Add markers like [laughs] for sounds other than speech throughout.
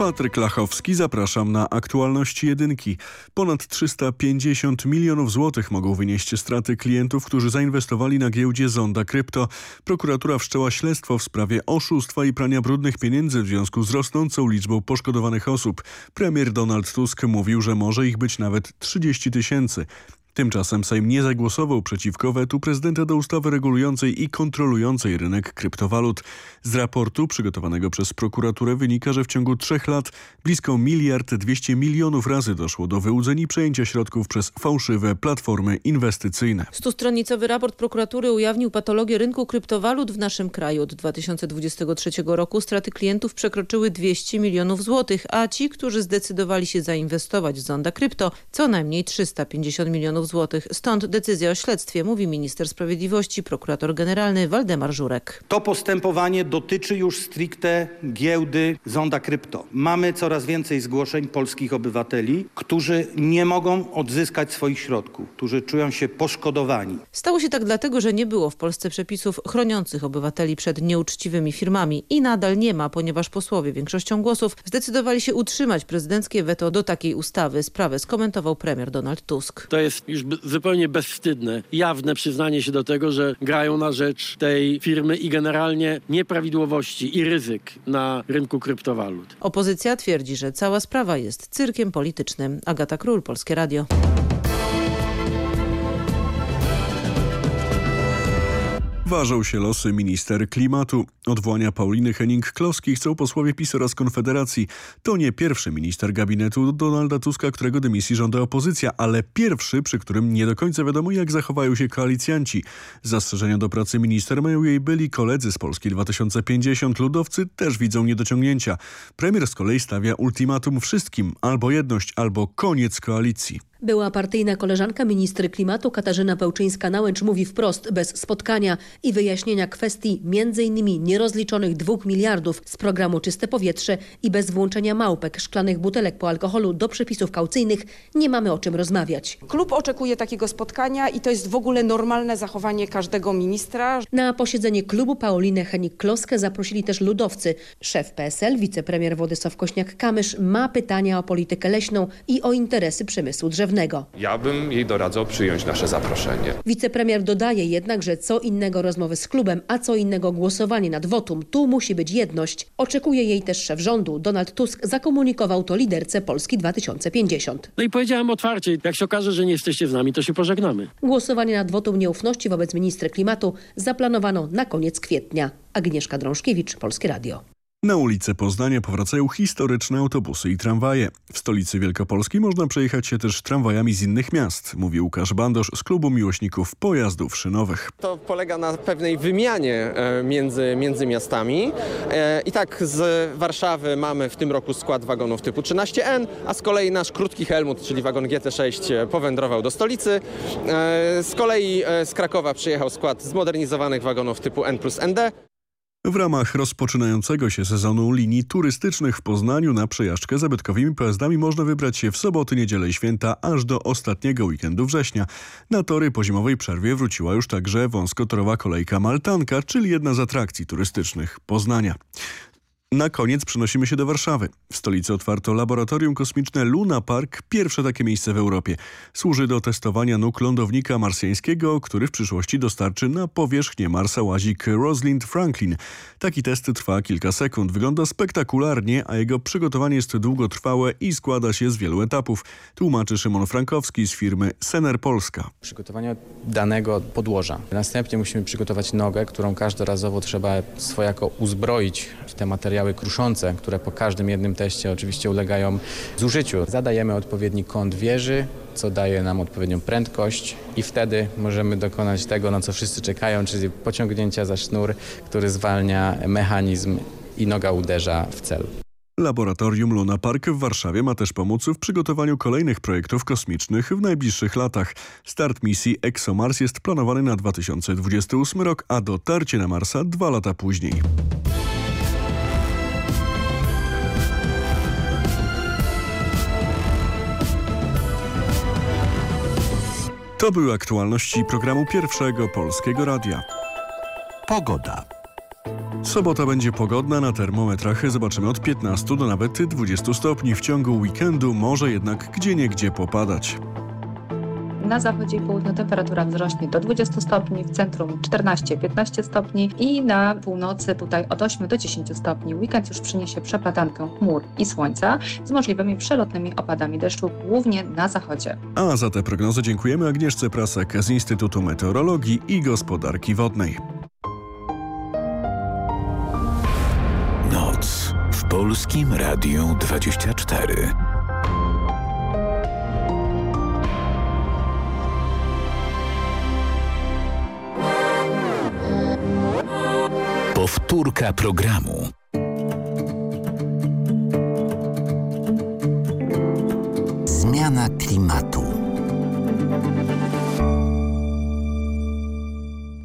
Patryk Lachowski, zapraszam na aktualności jedynki. Ponad 350 milionów złotych mogą wynieść straty klientów, którzy zainwestowali na giełdzie Zonda Krypto. Prokuratura wszczęła śledztwo w sprawie oszustwa i prania brudnych pieniędzy w związku z rosnącą liczbą poszkodowanych osób. Premier Donald Tusk mówił, że może ich być nawet 30 tysięcy. Tymczasem Sejm nie zagłosował przeciwko wetu prezydenta do ustawy regulującej i kontrolującej rynek kryptowalut. Z raportu przygotowanego przez prokuraturę wynika, że w ciągu trzech lat blisko miliard dwieście milionów razy doszło do wyłudzeń i przejęcia środków przez fałszywe platformy inwestycyjne. Stustronicowy raport prokuratury ujawnił patologię rynku kryptowalut w naszym kraju. Od 2023 roku straty klientów przekroczyły 200 milionów złotych, a ci, którzy zdecydowali się zainwestować w Zonda Krypto, co najmniej 350 milionów złotych. Stąd decyzja o śledztwie, mówi minister sprawiedliwości, prokurator generalny Waldemar Żurek. To postępowanie dotyczy już stricte giełdy Zonda Krypto. Mamy coraz więcej zgłoszeń polskich obywateli, którzy nie mogą odzyskać swoich środków, którzy czują się poszkodowani. Stało się tak dlatego, że nie było w Polsce przepisów chroniących obywateli przed nieuczciwymi firmami i nadal nie ma, ponieważ posłowie większością głosów zdecydowali się utrzymać prezydenckie weto do takiej ustawy. Sprawę skomentował premier Donald Tusk. To jest już zupełnie bezwstydne, jawne przyznanie się do tego, że grają na rzecz tej firmy i generalnie nieprawidłowości i ryzyk na rynku kryptowalut. Opozycja twierdzi, że cała sprawa jest cyrkiem politycznym. Agata Król, Polskie Radio. Ważą się losy minister klimatu. Odwołania Pauliny Henning-Kloski chcą posłowie PiS oraz Konfederacji. To nie pierwszy minister gabinetu Donalda Tuska, którego dymisji żąda opozycja, ale pierwszy, przy którym nie do końca wiadomo jak zachowają się koalicjanci. Zastrzeżenia do pracy minister mają jej byli koledzy z Polski 2050. Ludowcy też widzą niedociągnięcia. Premier z kolei stawia ultimatum wszystkim. Albo jedność, albo koniec koalicji. Była partyjna koleżanka ministry klimatu Katarzyna Pełczyńska-Nałęcz mówi wprost, bez spotkania i wyjaśnienia kwestii m.in. nierozliczonych dwóch miliardów z programu Czyste Powietrze i bez włączenia małpek szklanych butelek po alkoholu do przepisów kaucyjnych nie mamy o czym rozmawiać. Klub oczekuje takiego spotkania i to jest w ogóle normalne zachowanie każdego ministra. Na posiedzenie klubu Paulinę Henik-Kloskę zaprosili też ludowcy. Szef PSL, wicepremier Władysław Kośniak-Kamysz ma pytania o politykę leśną i o interesy przemysłu drzewnego. Ja bym jej doradzał przyjąć nasze zaproszenie. Wicepremier dodaje jednak, że co innego rozmowy z klubem, a co innego głosowanie nad wotum. Tu musi być jedność. Oczekuje jej też szef rządu. Donald Tusk zakomunikował to liderce Polski 2050. No i powiedziałem otwarcie, jak się okaże, że nie jesteście z nami, to się pożegnamy. Głosowanie nad wotum nieufności wobec ministra klimatu zaplanowano na koniec kwietnia. Agnieszka Drążkiewicz, Polskie Radio. Na ulice Poznania powracają historyczne autobusy i tramwaje. W stolicy Wielkopolski można przejechać się też tramwajami z innych miast, mówi Łukasz Bandosz z klubu miłośników pojazdów szynowych. To polega na pewnej wymianie między, między miastami. I tak z Warszawy mamy w tym roku skład wagonów typu 13N, a z kolei nasz krótki Helmut, czyli wagon GT6 powędrował do stolicy. Z kolei z Krakowa przyjechał skład zmodernizowanych wagonów typu N plus ND. W ramach rozpoczynającego się sezonu linii turystycznych w Poznaniu na przejażdżkę zabytkowymi pojazdami można wybrać się w soboty, niedzielę i święta aż do ostatniego weekendu września. Na tory po zimowej przerwie wróciła już także wąskotorowa kolejka Maltanka, czyli jedna z atrakcji turystycznych Poznania. Na koniec przenosimy się do Warszawy. W stolicy otwarto laboratorium kosmiczne Luna Park, pierwsze takie miejsce w Europie. Służy do testowania nóg lądownika marsjańskiego, który w przyszłości dostarczy na powierzchnię Marsa łazik Rosalind Franklin. Taki test trwa kilka sekund, wygląda spektakularnie, a jego przygotowanie jest długotrwałe i składa się z wielu etapów. Tłumaczy Szymon Frankowski z firmy Sener Polska. Przygotowanie danego podłoża. Następnie musimy przygotować nogę, którą każdorazowo trzeba swojako uzbroić w te materiały materiały kruszące, które po każdym jednym teście oczywiście ulegają zużyciu. Zadajemy odpowiedni kąt wieży, co daje nam odpowiednią prędkość i wtedy możemy dokonać tego, na co wszyscy czekają, czyli pociągnięcia za sznur, który zwalnia mechanizm i noga uderza w cel. Laboratorium Luna Park w Warszawie ma też pomóc w przygotowaniu kolejnych projektów kosmicznych w najbliższych latach. Start misji ExoMars jest planowany na 2028 rok, a dotarcie na Marsa dwa lata później. To były aktualności programu Pierwszego Polskiego Radia. Pogoda. Sobota będzie pogodna, na termometrach zobaczymy od 15 do nawet 20 stopni. W ciągu weekendu może jednak gdzieniegdzie popadać. Na zachodzie i południu temperatura wzrośnie do 20 stopni, w centrum 14-15 stopni i na północy tutaj od 8 do 10 stopni. Weekend już przyniesie przepadankę chmur i słońca z możliwymi przelotnymi opadami deszczu, głównie na zachodzie. A za te prognozy dziękujemy Agnieszce Prasek z Instytutu Meteorologii i Gospodarki Wodnej. Noc w Polskim Radiu 24. Powtórka programu. Zmiana klimatu.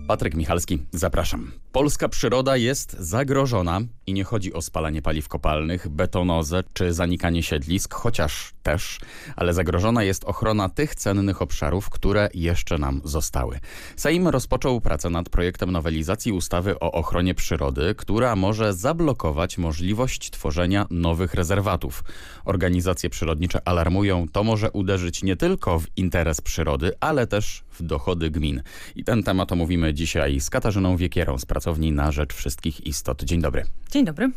Patryk Michalski, zapraszam. Polska przyroda jest zagrożona i nie chodzi o spalanie paliw kopalnych, betonozę czy zanikanie siedlisk, chociaż też, ale zagrożona jest ochrona tych cennych obszarów, które jeszcze nam zostały. Sejm rozpoczął pracę nad projektem nowelizacji ustawy o ochronie przyrody, która może zablokować możliwość tworzenia nowych rezerwatów. Organizacje przyrodnicze alarmują, to może uderzyć nie tylko w interes przyrody, ale też w dochody gmin. I ten temat omówimy dzisiaj z Katarzyną Wiekierą z Pracowni na Rzecz Wszystkich Istot. Dzień dobry. Dzień dobry.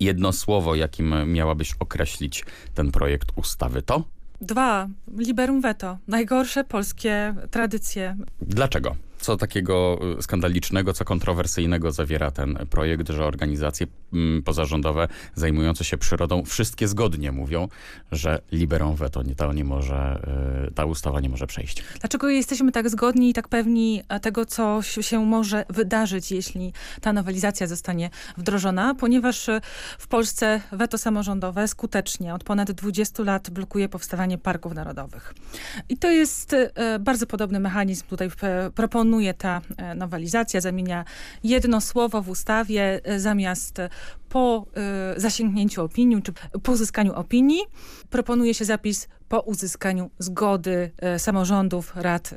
Jedno słowo, jakim miałabyś określić ten projekt ustawy to? Dwa. Liberum veto. Najgorsze polskie tradycje. Dlaczego? Co takiego y, skandalicznego, co kontrowersyjnego zawiera ten projekt, że organizacje mm, pozarządowe zajmujące się przyrodą wszystkie zgodnie mówią, że liberą veto nie, to nie może, y, ta ustawa nie może przejść. Dlaczego jesteśmy tak zgodni i tak pewni e, tego, co się może wydarzyć, jeśli ta nowelizacja zostanie wdrożona? Ponieważ e, w Polsce weto samorządowe skutecznie od ponad 20 lat blokuje powstawanie parków narodowych. I to jest e, bardzo podobny mechanizm tutaj proponuje ta nowelizacja, zamienia jedno słowo w ustawie zamiast po zasięgnięciu opinii, czy po uzyskaniu opinii, proponuje się zapis po uzyskaniu zgody samorządów, rad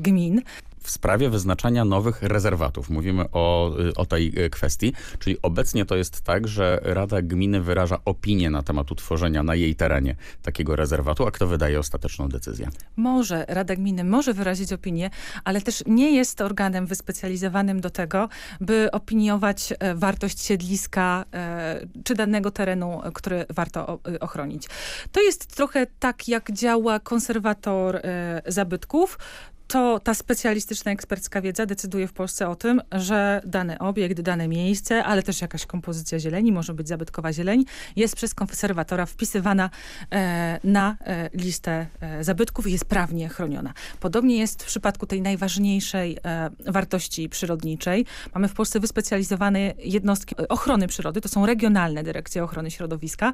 gmin w sprawie wyznaczania nowych rezerwatów. Mówimy o, o tej kwestii, czyli obecnie to jest tak, że Rada Gminy wyraża opinię na temat utworzenia na jej terenie takiego rezerwatu, a kto wydaje ostateczną decyzję? Może, Rada Gminy może wyrazić opinię, ale też nie jest organem wyspecjalizowanym do tego, by opiniować wartość siedliska czy danego terenu, który warto ochronić. To jest trochę tak, jak działa konserwator zabytków, to ta specjalistyczna ekspercka wiedza decyduje w Polsce o tym, że dany obiekt, dane miejsce, ale też jakaś kompozycja zieleni, może być zabytkowa zieleń, jest przez konserwatora wpisywana e, na e, listę e, zabytków i jest prawnie chroniona. Podobnie jest w przypadku tej najważniejszej e, wartości przyrodniczej. Mamy w Polsce wyspecjalizowane jednostki ochrony przyrody, to są regionalne dyrekcje ochrony środowiska.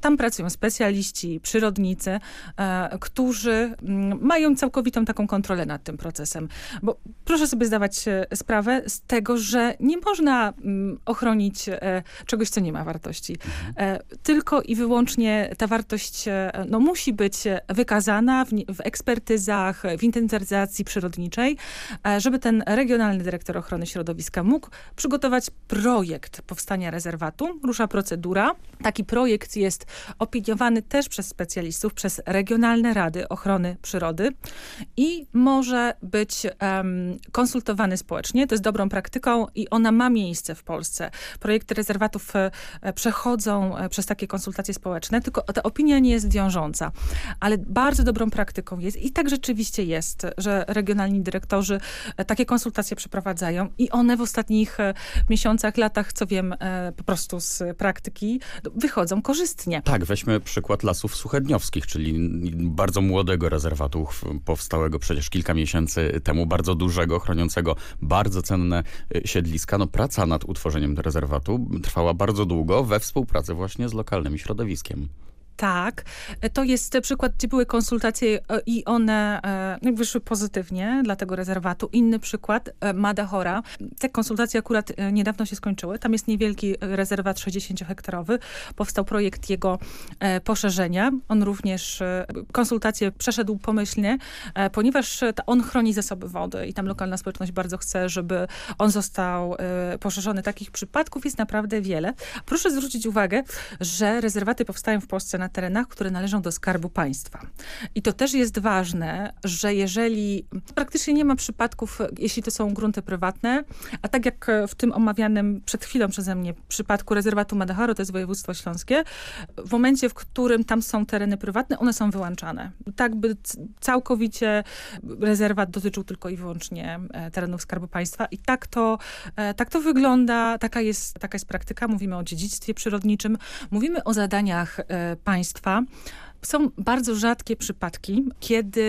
Tam pracują specjaliści, przyrodnicy, e, którzy m, mm, mają całkowitą taką kontrolę nad tym procesem. Bo proszę sobie zdawać sprawę z tego, że nie można mm, ochronić e, czegoś, co nie ma wartości. E, tylko i wyłącznie ta wartość e, no, musi być wykazana w, w ekspertyzach, w inwentaryzacji przyrodniczej, żeby ten regionalny dyrektor ochrony środowiska mógł przygotować projekt powstania rezerwatu. Rusza procedura. Taki projekt jest opiniowany też przez specjalistów, przez regionalne rady ochrony przyrody i może może być um, konsultowany społecznie. To jest dobrą praktyką i ona ma miejsce w Polsce. Projekty rezerwatów e, przechodzą e, przez takie konsultacje społeczne, tylko ta opinia nie jest wiążąca. Ale bardzo dobrą praktyką jest i tak rzeczywiście jest, że regionalni dyrektorzy e, takie konsultacje przeprowadzają i one w ostatnich miesiącach, latach, co wiem po prostu z praktyki, wychodzą korzystnie. Tak, weźmy przykład Lasów Suchedniowskich, czyli bardzo młodego rezerwatu powstałego przecież kilka kilka miesięcy temu, bardzo dużego, chroniącego bardzo cenne y, siedliska. No, praca nad utworzeniem rezerwatu trwała bardzo długo we współpracy właśnie z lokalnym środowiskiem. Tak, to jest przykład, gdzie były konsultacje e, i one e, wyszły pozytywnie dla tego rezerwatu. Inny przykład, e, Madahora. Te konsultacje akurat niedawno się skończyły. Tam jest niewielki rezerwat 60-hektarowy. Powstał projekt jego poszerzenia. On również konsultacje przeszedł pomyślnie, ponieważ on chroni zasoby wody i tam lokalna społeczność bardzo chce, żeby on został poszerzony. Takich przypadków jest naprawdę wiele. Proszę zwrócić uwagę, że rezerwaty powstają w Polsce na terenach, które należą do Skarbu Państwa. I to też jest ważne, że jeżeli praktycznie nie ma przypadków, jeśli to są grunty prywatne, a tak jak w tym omawianym przed chwilą przeze mnie przypadku rezerwatu Madaharo, to jest województwo śląskie, w momencie, w którym tam są tereny prywatne, one są wyłączane. Tak by całkowicie rezerwat dotyczył tylko i wyłącznie e, terenów Skarbu Państwa i tak to, e, tak to wygląda, taka jest, taka jest praktyka. Mówimy o dziedzictwie przyrodniczym, mówimy o zadaniach e, państwa. Są bardzo rzadkie przypadki, kiedy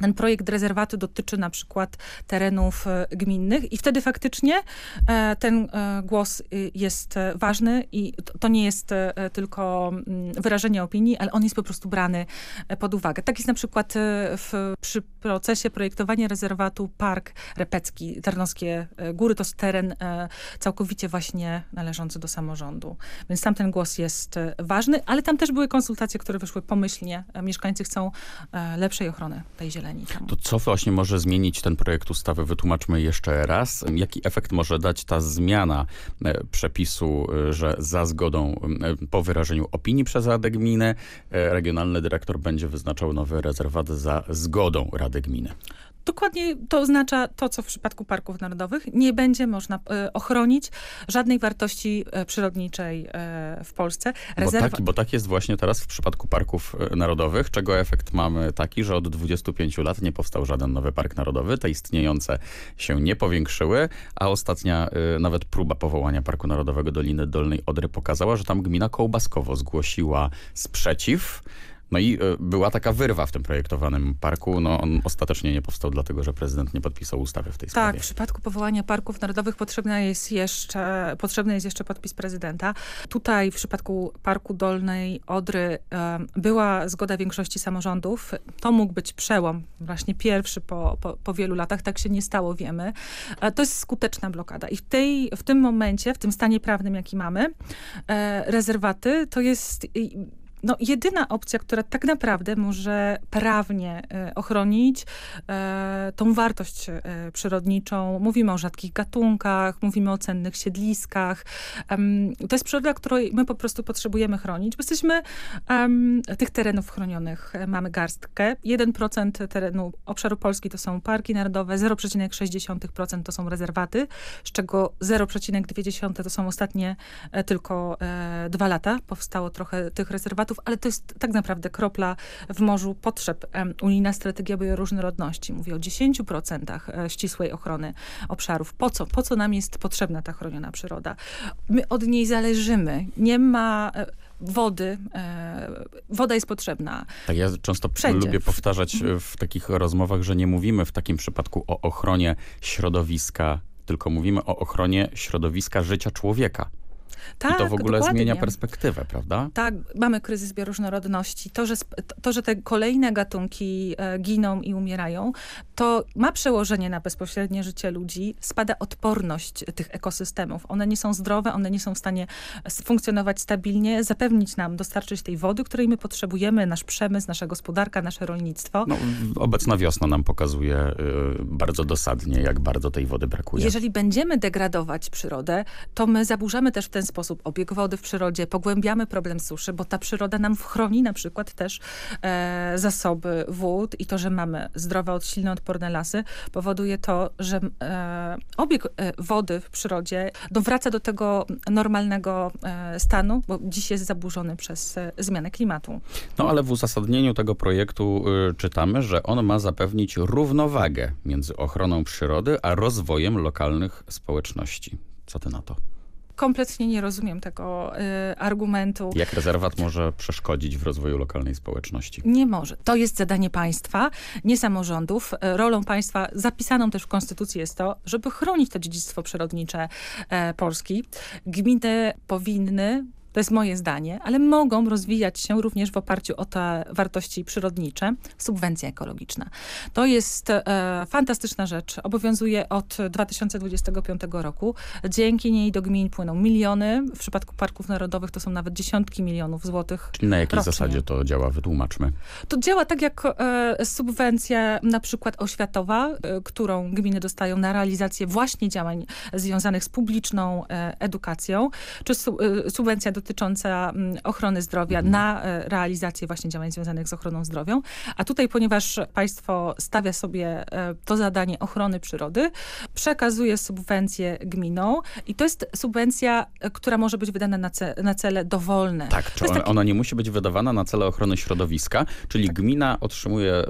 ten projekt rezerwatu dotyczy na przykład terenów e, gminnych i wtedy faktycznie e, ten e, głos jest ważny i to nie jest tylko mm, wyrażenie opinii, ale on jest po prostu brany pod uwagę. Tak jest na przykład w, przy procesie projektowania rezerwatu Park Repecki, Tarnowskie Góry. To jest teren całkowicie właśnie należący do samorządu. Więc tam ten głos jest ważny, ale tam też były konsultacje, które wyszły pomyślnie domyślnie mieszkańcy chcą e, lepszej ochrony tej zieleni. Tam. To co właśnie może zmienić ten projekt ustawy? Wytłumaczmy jeszcze raz. Jaki efekt może dać ta zmiana e, przepisu, e, że za zgodą, po wyrażeniu opinii przez Radę Gminy, regionalny dyrektor będzie wyznaczał nowy rezerwat za zgodą Rady Gminy? Dokładnie to oznacza to, co w przypadku parków narodowych. Nie będzie można e, ochronić żadnej wartości e, przyrodniczej e, w Polsce. Rezerwa... Bo, tak, bo tak jest właśnie teraz w przypadku parków narodowych, czego efekt mamy taki, że od 25 lat nie powstał żaden nowy park narodowy. Te istniejące się nie powiększyły, a ostatnia nawet próba powołania Parku Narodowego Doliny Dolnej Odry pokazała, że tam gmina Kołbaskowo zgłosiła sprzeciw. No i e, była taka wyrwa w tym projektowanym parku. No on ostatecznie nie powstał dlatego, że prezydent nie podpisał ustawy w tej sprawie. Tak, w przypadku powołania parków narodowych potrzebna jest jeszcze, potrzebny jest jeszcze podpis prezydenta. Tutaj w przypadku Parku Dolnej Odry była zgoda większości samorządów. To mógł być przełom, właśnie pierwszy po, po, po wielu latach. Tak się nie stało, wiemy. to jest skuteczna blokada. I w, tej, w tym momencie, w tym stanie prawnym, jaki mamy, e, rezerwaty to jest no, jedyna opcja, która tak naprawdę może prawnie e, ochronić e, tą wartość e, przyrodniczą. Mówimy o rzadkich gatunkach, mówimy o cennych siedliskach. to jest przyroda, której my po prostu potrzebujemy chronić, bo jesteśmy tych terenów chronionych mamy garstkę. 1% terenu obszaru Polski to są parki narodowe, 0,6% to są rezerwaty, z czego 0,2% to są ostatnie tylko dwa lata. Powstało trochę tych rezerwatów ale to jest tak naprawdę kropla w morzu potrzeb. Unijna strategia bioróżnorodności mówi o 10% e, ścisłej ochrony obszarów. Po co? Po co nam jest potrzebna ta chroniona przyroda? My od niej zależymy. Nie ma e, wody. E, woda jest potrzebna. Tak, ja często Wszędzie. lubię powtarzać mhm. w takich rozmowach, że nie mówimy w takim przypadku o ochronie środowiska, tylko mówimy o ochronie środowiska życia człowieka. Tak, I to w ogóle dokładnie. zmienia perspektywę, prawda? Tak, mamy kryzys bioróżnorodności. To, że, to, że te kolejne gatunki e, giną i umierają, to ma przełożenie na bezpośrednie życie ludzi. Spada odporność tych ekosystemów. One nie są zdrowe, one nie są w stanie funkcjonować stabilnie, zapewnić nam, dostarczyć tej wody, której my potrzebujemy, nasz przemysł, nasza gospodarka, nasze rolnictwo. No, obecna wiosna nam pokazuje y, bardzo dosadnie, jak bardzo tej wody brakuje. Jeżeli będziemy degradować przyrodę, to my zaburzamy też w ten sposób obieg wody w przyrodzie, pogłębiamy problem suszy, bo ta przyroda nam chroni na przykład też e, zasoby wód i to, że mamy zdrowe, odsilne, odporne lasy, powoduje to, że e, obieg e, wody w przyrodzie no, wraca do tego normalnego e, stanu, bo dziś jest zaburzony przez e, zmianę klimatu. No ale w uzasadnieniu tego projektu y, czytamy, że on ma zapewnić równowagę między ochroną przyrody, a rozwojem lokalnych społeczności. Co ty na to? Kompletnie nie rozumiem tego y, argumentu. Jak rezerwat może przeszkodzić w rozwoju lokalnej społeczności? Nie może. To jest zadanie państwa, nie samorządów. Y, rolą państwa, zapisaną też w Konstytucji jest to, żeby chronić to dziedzictwo przyrodnicze e, Polski. Gminy powinny to jest moje zdanie, ale mogą rozwijać się również w oparciu o te wartości przyrodnicze. Subwencja ekologiczna. To jest e, fantastyczna rzecz. Obowiązuje od 2025 roku. Dzięki niej do gmin płyną miliony. W przypadku parków narodowych to są nawet dziesiątki milionów złotych. Czyli na jakiej rocznie. zasadzie to działa? Wytłumaczmy. To działa tak jak e, subwencja na przykład oświatowa, e, którą gminy dostają na realizację właśnie działań związanych z publiczną e, edukacją, czy su, e, subwencja dotycząca m, ochrony zdrowia na e, realizację właśnie działań związanych z ochroną zdrowia. A tutaj, ponieważ państwo stawia sobie e, to zadanie ochrony przyrody, przekazuje subwencję gminom i to jest subwencja, e, która może być wydana na, ce, na cele dowolne. Tak, czy taki- ona nie musi być wydawana na cele ochrony środowiska, czyli gmina otrzymuje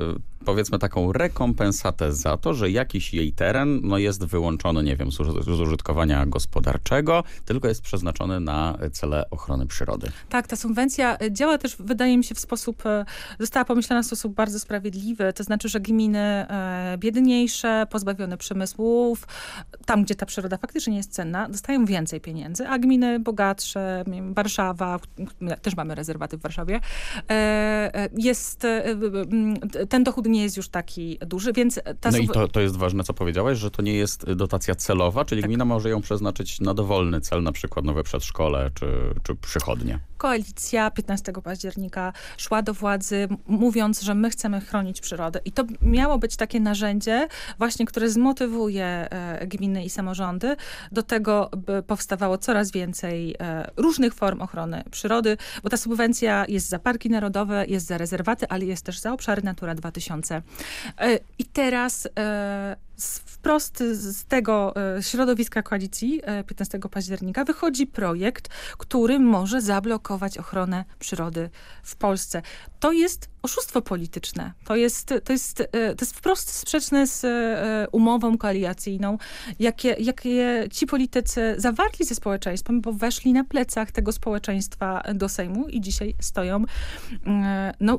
powiedzmy taką rekompensatę za to, że jakiś jej teren no, jest wyłączony, nie wiem, z użytkowania gospodarczego, tylko jest przeznaczony na cele ochrony przyrody. Tak, ta subwencja e, działa też, wydaje mi się, w sposób, e, została pomyślana w sposób bardzo sprawiedliwy. To znaczy, że gminy e, biedniejsze, pozbawione przemysłów, tam, gdzie ta przyroda faktycznie jest cenna, dostają więcej pieniędzy, a gminy bogatsze, Warszawa, też mamy rezerwaty w Warszawie, jest, ten dochód nie jest już taki duży, więc ta No i to, to jest ważne, co powiedziałaś, że to nie jest dotacja celowa, czyli Tak. gmina może ją przeznaczyć na dowolny cel, na przykład nowe przedszkole czy, czy przychodnie. Koalicja 15 października szła do władzy mówiąc, że my chcemy chronić przyrodę. I to miało być takie narzędzie właśnie, które zmotywuje e, gminy i samorządy do tego, by powstawało coraz więcej e, różnych form ochrony przyrody, bo ta subwencja jest za parki narodowe, jest za rezerwaty, ale jest też za obszary Natura 2000. E, I teraz z, wprost z tego e, środowiska koalicji e, 15 października wychodzi projekt, który może zablokować ochronę przyrody w Polsce. To jest oszustwo polityczne. To jest, to jest, e, to jest wprost sprzeczne z e, umową koalicyjną, jakie, jakie ci politycy zawarli ze społeczeństwem, bo weszli na plecach tego społeczeństwa do Sejmu i dzisiaj stoją e, no,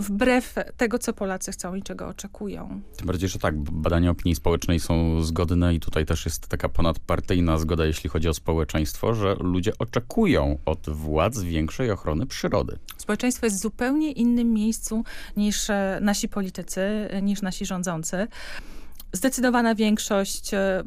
wbrew tego, co Polacy chcą i czego oczekują. Tym bardziej, że tak, badania opinii społecznej są zgodne i tutaj też jest taka ponadpartyjna zgoda, jeśli chodzi o społeczeństwo, że ludzie oczekują od władz większej ochrony przyrody. Społeczeństwo jest w zupełnie innym miejscu niż e, nasi politycy, e, niż nasi rządzący. Zdecydowana większość, e, e,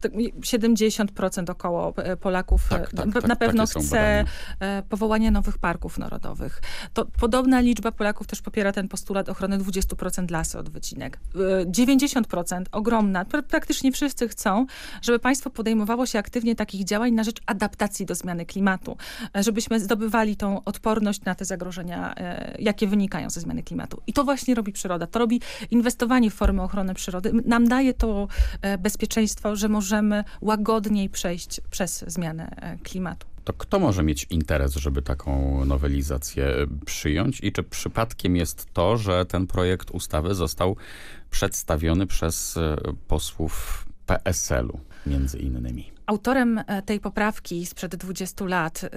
tak, 70% około e, Polaków Tak, e, tak, na, tak, na pewno chce badania. powołania nowych parków narodowych. To podobna liczba Polaków też popiera ten postulat ochrony 20% lasy od wycinek. E, 90%, ogromna, pra- praktycznie wszyscy chcą, żeby państwo podejmowało się aktywnie takich działań na rzecz adaptacji do zmiany klimatu, żebyśmy zdobywali tą odporność na te zagrożenia, jakie wynikają ze zmiany klimatu. I to właśnie robi przyroda. To robi inwestowanie w formy ochrony przyrody. Nam daje to e, bezpieczeństwo, że możemy łagodniej przejść przez zmianę e, klimatu. To kto może mieć interes, żeby taką nowelizację przyjąć i czy przypadkiem jest to, że ten projekt ustawy został przedstawiony przez e, posłów PSL-u między innymi? Autorem e, tej poprawki sprzed 20 lat, y,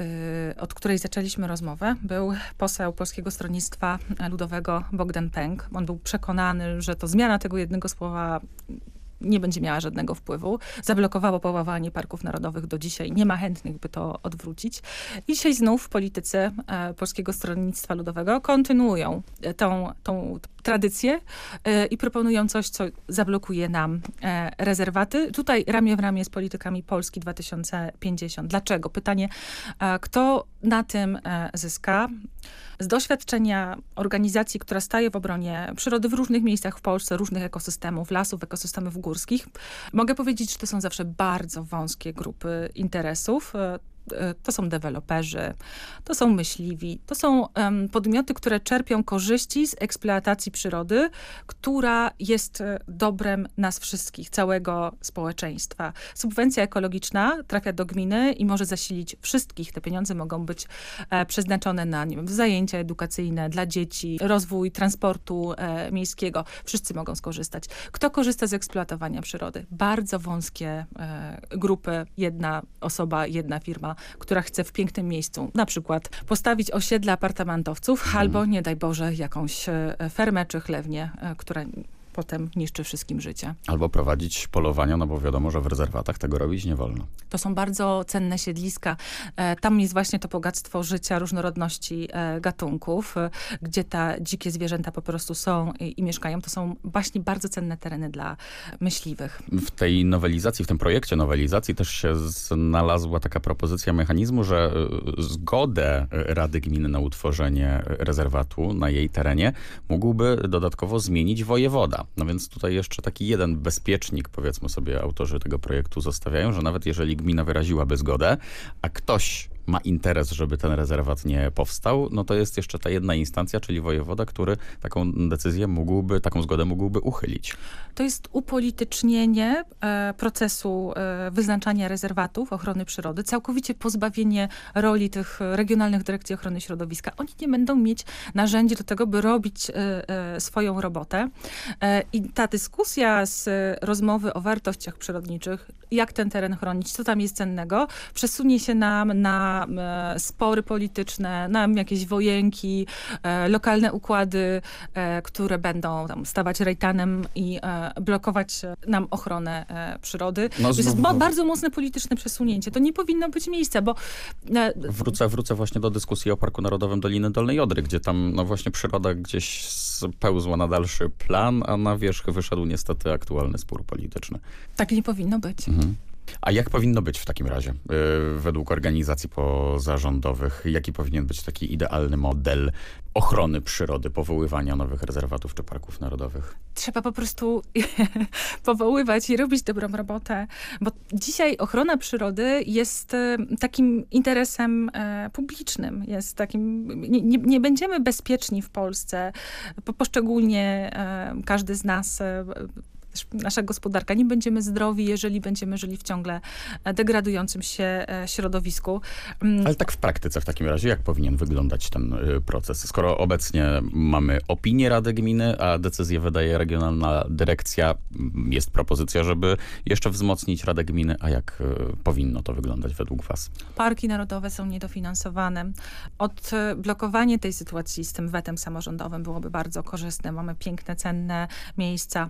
od której zaczęliśmy rozmowę, był poseł Polskiego Stronnictwa Ludowego Bogdan Pęk. On był przekonany, że to zmiana tego jednego słowa nie będzie miała żadnego wpływu. Zablokowało powołanie parków narodowych do dzisiaj. Nie ma chętnych, by to odwrócić. I dzisiaj znów politycy e, Polskiego Stronnictwa Ludowego kontynuują e, tą, tą tradycję e, i proponują coś, co zablokuje nam rezerwaty. Tutaj ramię w ramię z politykami Polski 2050. Dlaczego? Pytanie, kto na tym zyska? Z doświadczenia organizacji, która staje w obronie przyrody w różnych miejscach w Polsce, różnych ekosystemów, lasów, ekosystemów górskich, mogę powiedzieć, że to są zawsze bardzo wąskie grupy interesów. E, To są deweloperzy, to są myśliwi, to są em, podmioty, które czerpią korzyści z eksploatacji przyrody, która jest e, dobrem nas wszystkich, całego społeczeństwa. Subwencja ekologiczna trafia do gminy i może zasilić wszystkich. Te pieniądze mogą być e, przeznaczone na nie wiem, zajęcia edukacyjne dla dzieci, rozwój transportu e, miejskiego. Wszyscy mogą skorzystać. Kto korzysta z eksploatowania przyrody? Bardzo wąskie e, grupy, jedna osoba, jedna firma, która chce w pięknym miejscu na przykład postawić osiedle apartamentowców albo, nie daj Boże, jakąś e, fermę czy chlewnię, e, która potem niszczy wszystkim życie. Albo prowadzić polowania, no bo wiadomo, że w rezerwatach tego robić nie wolno. To są bardzo cenne siedliska. E, Tam jest właśnie to bogactwo życia, różnorodności e, gatunków, e, gdzie te dzikie zwierzęta po prostu są i, i mieszkają. To są właśnie bardzo cenne tereny dla myśliwych. W tej nowelizacji, w tym projekcie nowelizacji też się znalazła taka propozycja mechanizmu, że zgodę Rady Gminy na utworzenie rezerwatu na jej terenie mógłby dodatkowo zmienić wojewoda. No więc tutaj jeszcze taki jeden bezpiecznik, powiedzmy sobie autorzy tego projektu zostawiają, że nawet jeżeli gmina wyraziłaby zgodę, a ktoś ma interes, żeby ten rezerwat nie powstał, no to jest jeszcze ta jedna instancja, czyli wojewoda, który taką decyzję mógłby, taką zgodę mógłby uchylić. To jest upolitycznienie e, procesu e, wyznaczania rezerwatów ochrony przyrody, całkowicie pozbawienie roli tych regionalnych dyrekcji ochrony środowiska. Oni nie będą mieć narzędzi do tego, by robić e, swoją robotę. I ta dyskusja z rozmowy o wartościach przyrodniczych, jak ten teren chronić, co tam jest cennego, przesunie się nam na spory polityczne, na jakieś wojenki, e, lokalne układy, e, które będą tam stawać rejtanem i e, blokować nam ochronę przyrody. No to jest bardzo mocne polityczne przesunięcie. To nie powinno być miejsca, bo Wrócę, wrócę właśnie do dyskusji o Parku Narodowym Doliny Dolnej Odry, gdzie tam no właśnie przyroda gdzieś spełzła na dalszy plan, a na wierzch wyszedł niestety aktualny spór polityczny. tak nie powinno być. Mhm. A jak powinno być w takim razie, yy, według organizacji pozarządowych? Jaki powinien być taki idealny model ochrony przyrody, powoływania nowych rezerwatów czy parków narodowych? Trzeba po prostu [laughs] powoływać i robić dobrą robotę, bo dzisiaj ochrona przyrody jest e, takim interesem e, publicznym, jest takim, nie, nie, będziemy bezpieczni w Polsce, po, poszczególnie e, każdy z nas e, nasza gospodarka, nie będziemy zdrowi, jeżeli będziemy żyli w ciągle e, degradującym się e, środowisku. Mm, Ale tak w praktyce w takim razie, jak powinien wyglądać ten y, proces? Skoro obecnie mamy opinię Rady Gminy, a decyzję wydaje regionalna dyrekcja, m, jest propozycja, żeby jeszcze wzmocnić Radę Gminy, a jak powinno to wyglądać według was? Parki narodowe są niedofinansowane. Odblokowanie tej sytuacji z tym wetem samorządowym byłoby bardzo korzystne. Mamy piękne, cenne miejsca.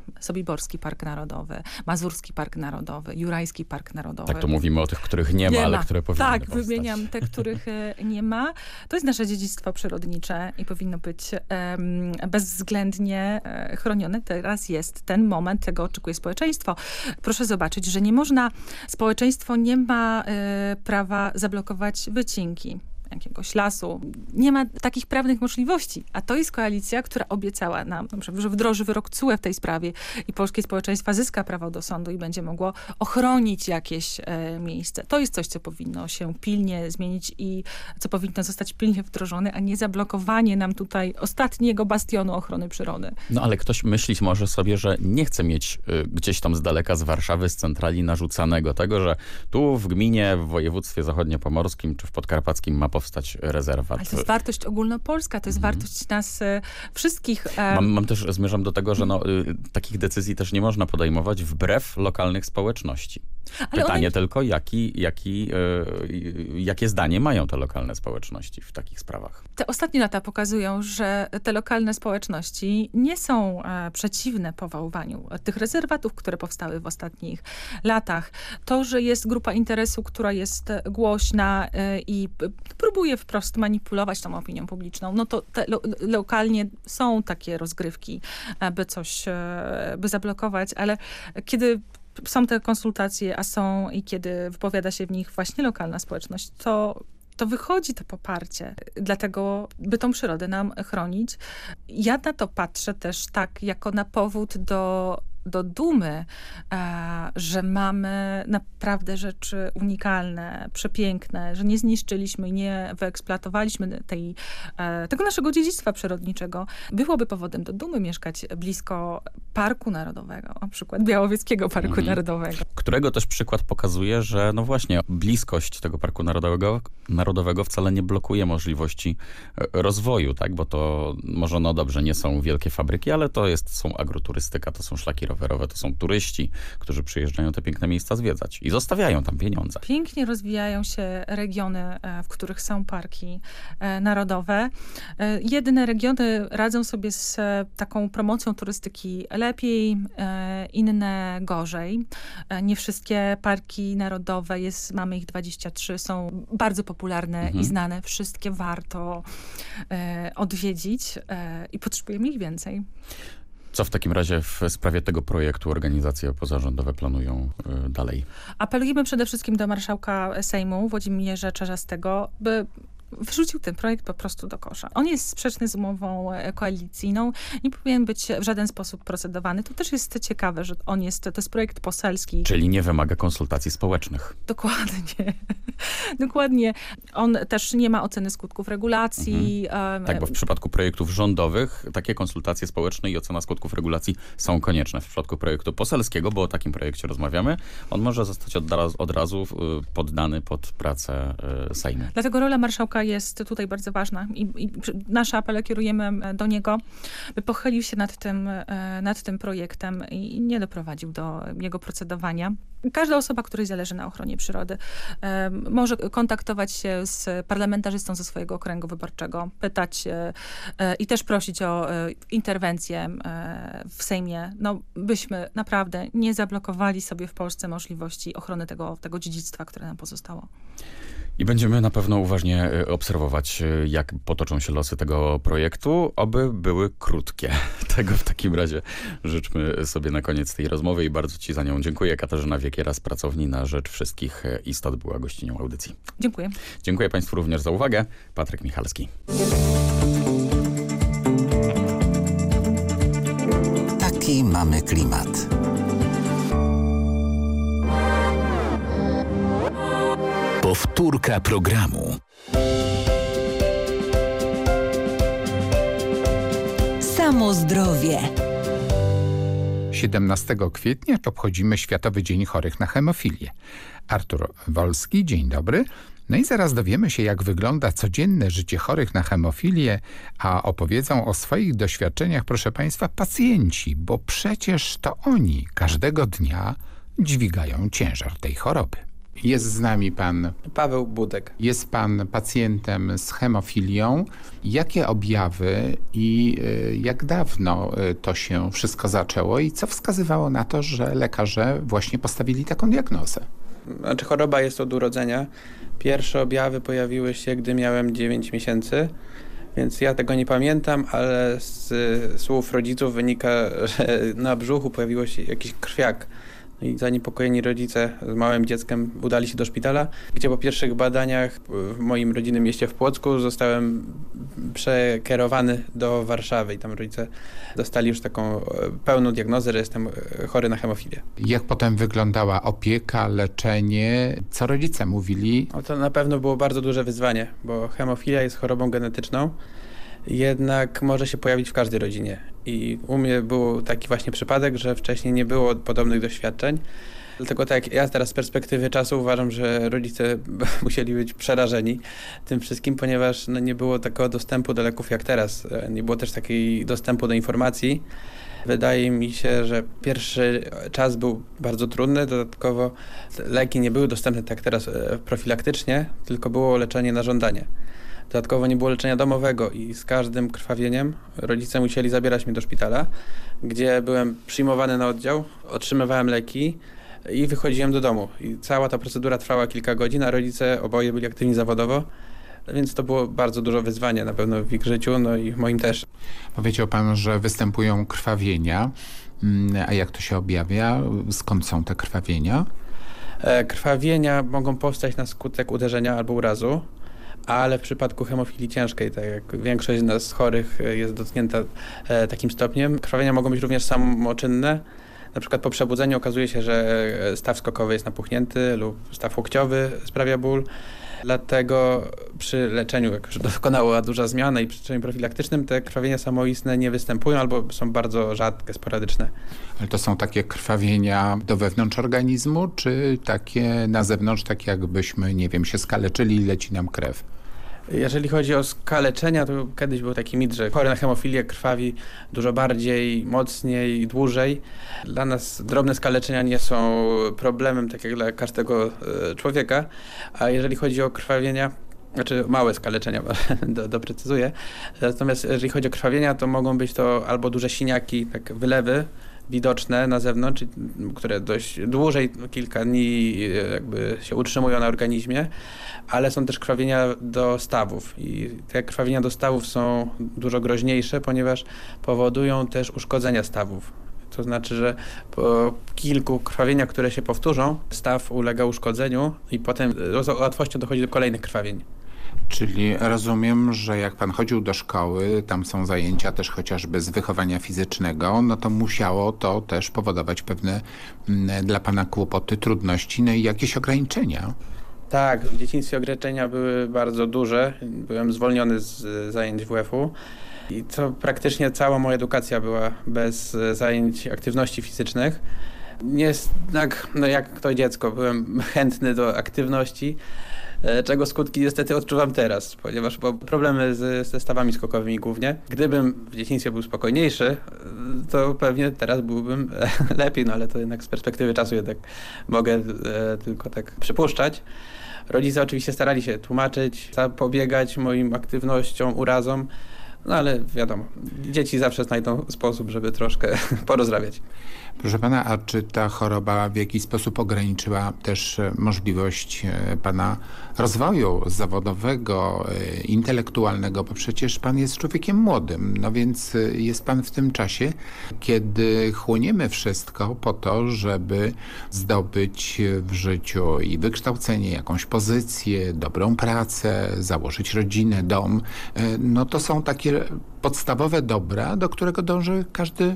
Park Narodowy, Mazurski Park Narodowy, Jurajski Park Narodowy. Tak, to mówimy o tych, których nie ma, ale które powinny Tak, powstać. wymieniam te, których e, nie ma. To jest nasze dziedzictwo przyrodnicze i powinno być em, bezwzględnie e, chronione. Teraz jest ten moment, tego oczekuje społeczeństwo. Proszę zobaczyć, że nie można, społeczeństwo nie ma e, prawa zablokować wycinki jakiegoś lasu. Nie ma takich prawnych możliwości. A to jest koalicja, która obiecała nam, że wdroży wyrok CUE w tej sprawie i polskie społeczeństwo zyska prawo do sądu i będzie mogło ochronić jakieś e, miejsce. To jest coś, co powinno się pilnie zmienić i co powinno zostać pilnie wdrożone, a nie zablokowanie nam tutaj ostatniego bastionu ochrony przyrody. No ale ktoś myśleć może sobie, że nie chce mieć y, gdzieś tam z daleka z Warszawy, z centrali narzucanego tego, że tu w gminie, w województwie zachodniopomorskim czy w podkarpackim ma powstać rezerwat. Ale to jest wartość ogólnopolska, to jest wartość nas e, wszystkich. e, Mam, mam też, zmierzam do tego, że no, y, takich decyzji też nie można podejmować wbrew lokalnych społeczności. Ale Pytanie one- tylko, jaki, jaki, y, y, jakie zdanie mają te lokalne społeczności w takich sprawach. Te ostatnie lata pokazują, że te lokalne społeczności nie są e, przeciwne powoływaniu tych rezerwatów, które powstały w ostatnich latach. To, że jest grupa interesu, która jest głośna e, i próbuje wprost manipulować tą opinią publiczną, no to te lo, lokalnie są takie rozgrywki, by coś, e, by zablokować, ale kiedy są te konsultacje, a są i kiedy wypowiada się w nich właśnie lokalna społeczność, to to wychodzi to poparcie, dlatego by tą przyrodę nam chronić. Ja na to patrzę też tak, jako na powód do, do dumy, e, że mamy naprawdę rzeczy unikalne, przepiękne, że nie zniszczyliśmy, nie wyeksploatowaliśmy tej, e, tego naszego dziedzictwa przyrodniczego. Byłoby powodem do dumy mieszkać blisko Parku Narodowego, na przykład Białowieskiego Parku Mhm. Narodowego. Którego też przykład pokazuje, że no właśnie bliskość tego parku narodowego, narodowego wcale nie blokuje możliwości e, rozwoju, tak? Bo to może no dobrze, nie są wielkie fabryki, ale to jest, są agroturystyka, to są szlaki rowerowe, rowerowe to są turyści, którzy przyjeżdżają te piękne miejsca zwiedzać i zostawiają tam pieniądze. Pięknie rozwijają się regiony, e, w których są parki e, narodowe. E, Jedne regiony radzą sobie z taką promocją turystyki lepiej, inne gorzej. Nie wszystkie parki narodowe, jest, mamy ich 23, są bardzo popularne Mhm. i znane. Wszystkie warto odwiedzić i potrzebujemy ich więcej. Co w takim razie w sprawie tego projektu organizacje pozarządowe planują y, dalej? Apelujemy przede wszystkim do marszałka Sejmu Włodzimierza Czarzastego, by wrzucił ten projekt po prostu do kosza. On jest sprzeczny z umową e, koalicyjną, nie powinien być w żaden sposób procedowany. To też jest ciekawe, że on jest, to jest projekt poselski. Czyli nie wymaga konsultacji społecznych. Dokładnie. [laughs] Dokładnie. On też nie ma oceny skutków regulacji. em, Tak, bo w przypadku projektów rządowych takie konsultacje społeczne i ocena skutków regulacji są konieczne. W przypadku projektu poselskiego, bo o takim projekcie rozmawiamy, on może zostać od, razu- od razu y, poddany pod pracę y, Sejmu. Dlatego rola marszałka jest tutaj bardzo ważna i, i nasze apele kierujemy do niego, by pochylił się nad tym, e, nad tym projektem i nie doprowadził do jego procedowania. Każda osoba, której zależy na ochronie przyrody, może kontaktować się z parlamentarzystą ze swojego okręgu wyborczego, pytać e, e, i też prosić o interwencję w Sejmie, no byśmy naprawdę nie zablokowali sobie w Polsce możliwości ochrony tego, tego dziedzictwa, które nam pozostało. I będziemy na pewno uważnie y, obserwować, y, jak potoczą się losy tego projektu, oby były krótkie. [laughs] Tego w takim razie życzmy sobie na koniec tej rozmowy i bardzo Ci za nią dziękuję. Katarzyna Wiekiera z Pracowni na Rzecz Wszystkich Istot była gościnią audycji. Dziękuję. Dziękuję Państwu również za uwagę. Patryk Michalski. Taki mamy klimat. Powtórka programu. Samo zdrowie. 17 kwietnia obchodzimy Światowy Dzień Chorych na Hemofilię. Artur Wolski, dzień dobry. No i zaraz dowiemy się, jak wygląda codzienne życie chorych na hemofilię, a opowiedzą o swoich doświadczeniach, proszę Państwa, pacjenci, bo przecież to oni każdego dnia dźwigają ciężar tej choroby. Jest z nami pan Paweł Budek. Jest pan pacjentem z hemofilią. Jakie objawy i y, jak dawno y, to się wszystko zaczęło i co wskazywało na to, że lekarze właśnie postawili taką diagnozę? Znaczy choroba jest od urodzenia. Pierwsze objawy pojawiły się, gdy miałem 9 miesięcy, więc ja tego nie pamiętam, ale z słów rodziców wynika, [laughs] że na brzuchu pojawiło się jakiś krwiak. I zaniepokojeni rodzice z małym dzieckiem udali się do szpitala, gdzie po pierwszych badaniach w moim rodzinnym mieście w Płocku zostałem przekierowany do Warszawy i tam rodzice dostali już taką e, pełną diagnozę, że jestem e, chory na hemofilię. Jak potem wyglądała opieka, leczenie? Co rodzice mówili? No to na pewno było bardzo duże wyzwanie, bo hemofilia jest chorobą genetyczną, jednak może się pojawić w każdej rodzinie. I u mnie był taki właśnie przypadek, że wcześniej nie było podobnych doświadczeń. Dlatego tak, ja teraz z perspektywy czasu uważam, że rodzice [laughs] musieli być przerażeni tym wszystkim, ponieważ no, nie było takiego dostępu do leków jak teraz. Nie było też takiego dostępu do informacji. Wydaje mi się, że pierwszy czas był bardzo trudny. Dodatkowo leki nie były dostępne tak teraz e, profilaktycznie, tylko było leczenie na żądanie. Dodatkowo nie było leczenia domowego i z każdym krwawieniem rodzice musieli zabierać mnie do szpitala, gdzie byłem przyjmowany na oddział, otrzymywałem leki i wychodziłem do domu. I cała ta procedura trwała kilka godzin, a rodzice oboje byli aktywni zawodowo, więc to było bardzo dużo wyzwanie na pewno w ich życiu, no i w moim też. Powiedział pan, że występują krwawienia. Mm, A jak to się objawia? Skąd są te krwawienia? E, Krwawienia mogą powstać na skutek uderzenia albo urazu, ale w przypadku hemofilii ciężkiej, tak jak większość z nas chorych e, jest dotknięta e, takim stopniem, krwawienia mogą być również samoczynne. Na przykład po przebudzeniu okazuje się, że e, staw skokowy jest napuchnięty lub staw łokciowy sprawia ból. Dlatego przy leczeniu, jak już [laughs] dokonała duża zmiana i przy leczeniu profilaktycznym, te krwawienia samoistne nie występują albo są bardzo rzadkie, sporadyczne. Ale to są takie krwawienia do wewnątrz organizmu, czy takie na zewnątrz, tak jakbyśmy, nie wiem, się skaleczyli i leci nam krew? Jeżeli chodzi o skaleczenia, to kiedyś był taki mit, że chory na hemofilię krwawi dużo bardziej, mocniej, dłużej. Dla nas drobne skaleczenia nie są problemem, tak jak dla każdego e, człowieka. A jeżeli chodzi o krwawienia, znaczy małe skaleczenia, [laughs] do, doprecyzuję. Natomiast jeżeli chodzi o krwawienia, to mogą być to albo duże siniaki, tak wylewy, widoczne na zewnątrz, które dość dłużej, kilka dni jakby się utrzymują na organizmie, ale są też krwawienia do stawów i te krwawienia do stawów są dużo groźniejsze, ponieważ powodują też uszkodzenia stawów. To znaczy, że po kilku krwawieniach, które się powtórzą, staw ulega uszkodzeniu i potem z łatwością dochodzi do kolejnych krwawień. Czyli rozumiem, że jak pan chodził do szkoły, tam są zajęcia też chociażby z wychowania fizycznego, no to musiało to też powodować pewne mm, dla pana kłopoty, trudności, no i jakieś ograniczenia. Tak, w dzieciństwie ograniczenia były bardzo duże. Byłem zwolniony z zajęć WF-u. I to praktycznie cała moja edukacja była bez zajęć aktywności fizycznych. Nie, tak, no jak to dziecko, byłem chętny do aktywności, czego skutki niestety odczuwam teraz, ponieważ mam problemy z, ze stawami skokowymi głównie. Gdybym w dzieciństwie był spokojniejszy, e, to pewnie teraz byłbym [laughs] lepiej, no ale to jednak z perspektywy czasu jednak mogę e, tylko tak przypuszczać. Rodzice oczywiście starali się tłumaczyć, zapobiegać moim aktywnościom, urazom, no ale wiadomo, dzieci zawsze znajdą sposób, żeby troszkę [laughs] porozrabiać. Proszę pana, a czy ta choroba w jakiś sposób ograniczyła też e, możliwość e, pana rozwoju zawodowego, e, intelektualnego, bo przecież pan jest człowiekiem młodym, no więc jest pan w tym czasie, kiedy chłoniemy wszystko po to, żeby zdobyć w życiu i wykształcenie, jakąś pozycję, dobrą pracę, założyć rodzinę, dom. No to są takie podstawowe dobra, do którego dąży każdy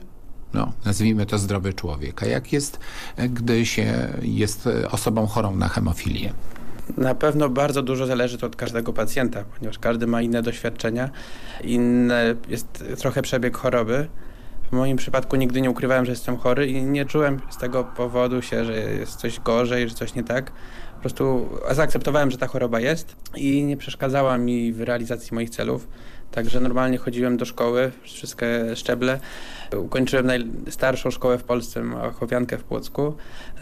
no, nazwijmy to zdrowy człowiek. A jak jest, gdy się jest osobą chorą na hemofilię? Na pewno bardzo dużo zależy to od każdego pacjenta, ponieważ każdy ma inne doświadczenia, inny jest trochę przebieg choroby. W moim przypadku nigdy nie ukrywałem, że jestem chory i nie czułem z tego powodu się, że jest coś gorzej, że coś nie tak. Po prostu zaakceptowałem, że ta choroba jest i nie przeszkadzała mi w realizacji moich celów. Także normalnie chodziłem do szkoły, wszystkie szczeble. Ukończyłem najstarszą szkołę w Polsce, Machowiankę w Płocku.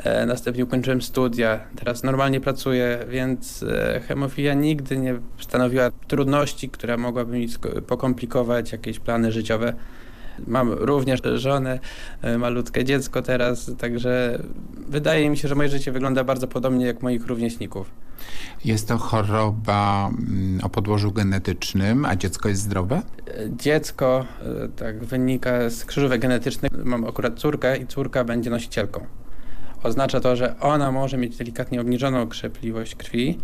E, następnie ukończyłem studia. Teraz normalnie pracuję, więc e, hemofilia nigdy nie stanowiła trudności, która mogłaby mi pokomplikować jakieś plany życiowe. Mam również żonę, e, malutkie dziecko teraz, także wydaje mi się, że moje życie wygląda bardzo podobnie jak moich rówieśników. Jest to choroba mm, o podłożu genetycznym, a dziecko jest zdrowe? E, dziecko, e, tak wynika z krzyżówek genetycznych. Mam akurat córkę i córka będzie nosicielką. Oznacza to, że ona może mieć delikatnie obniżoną krzepliwość krwi,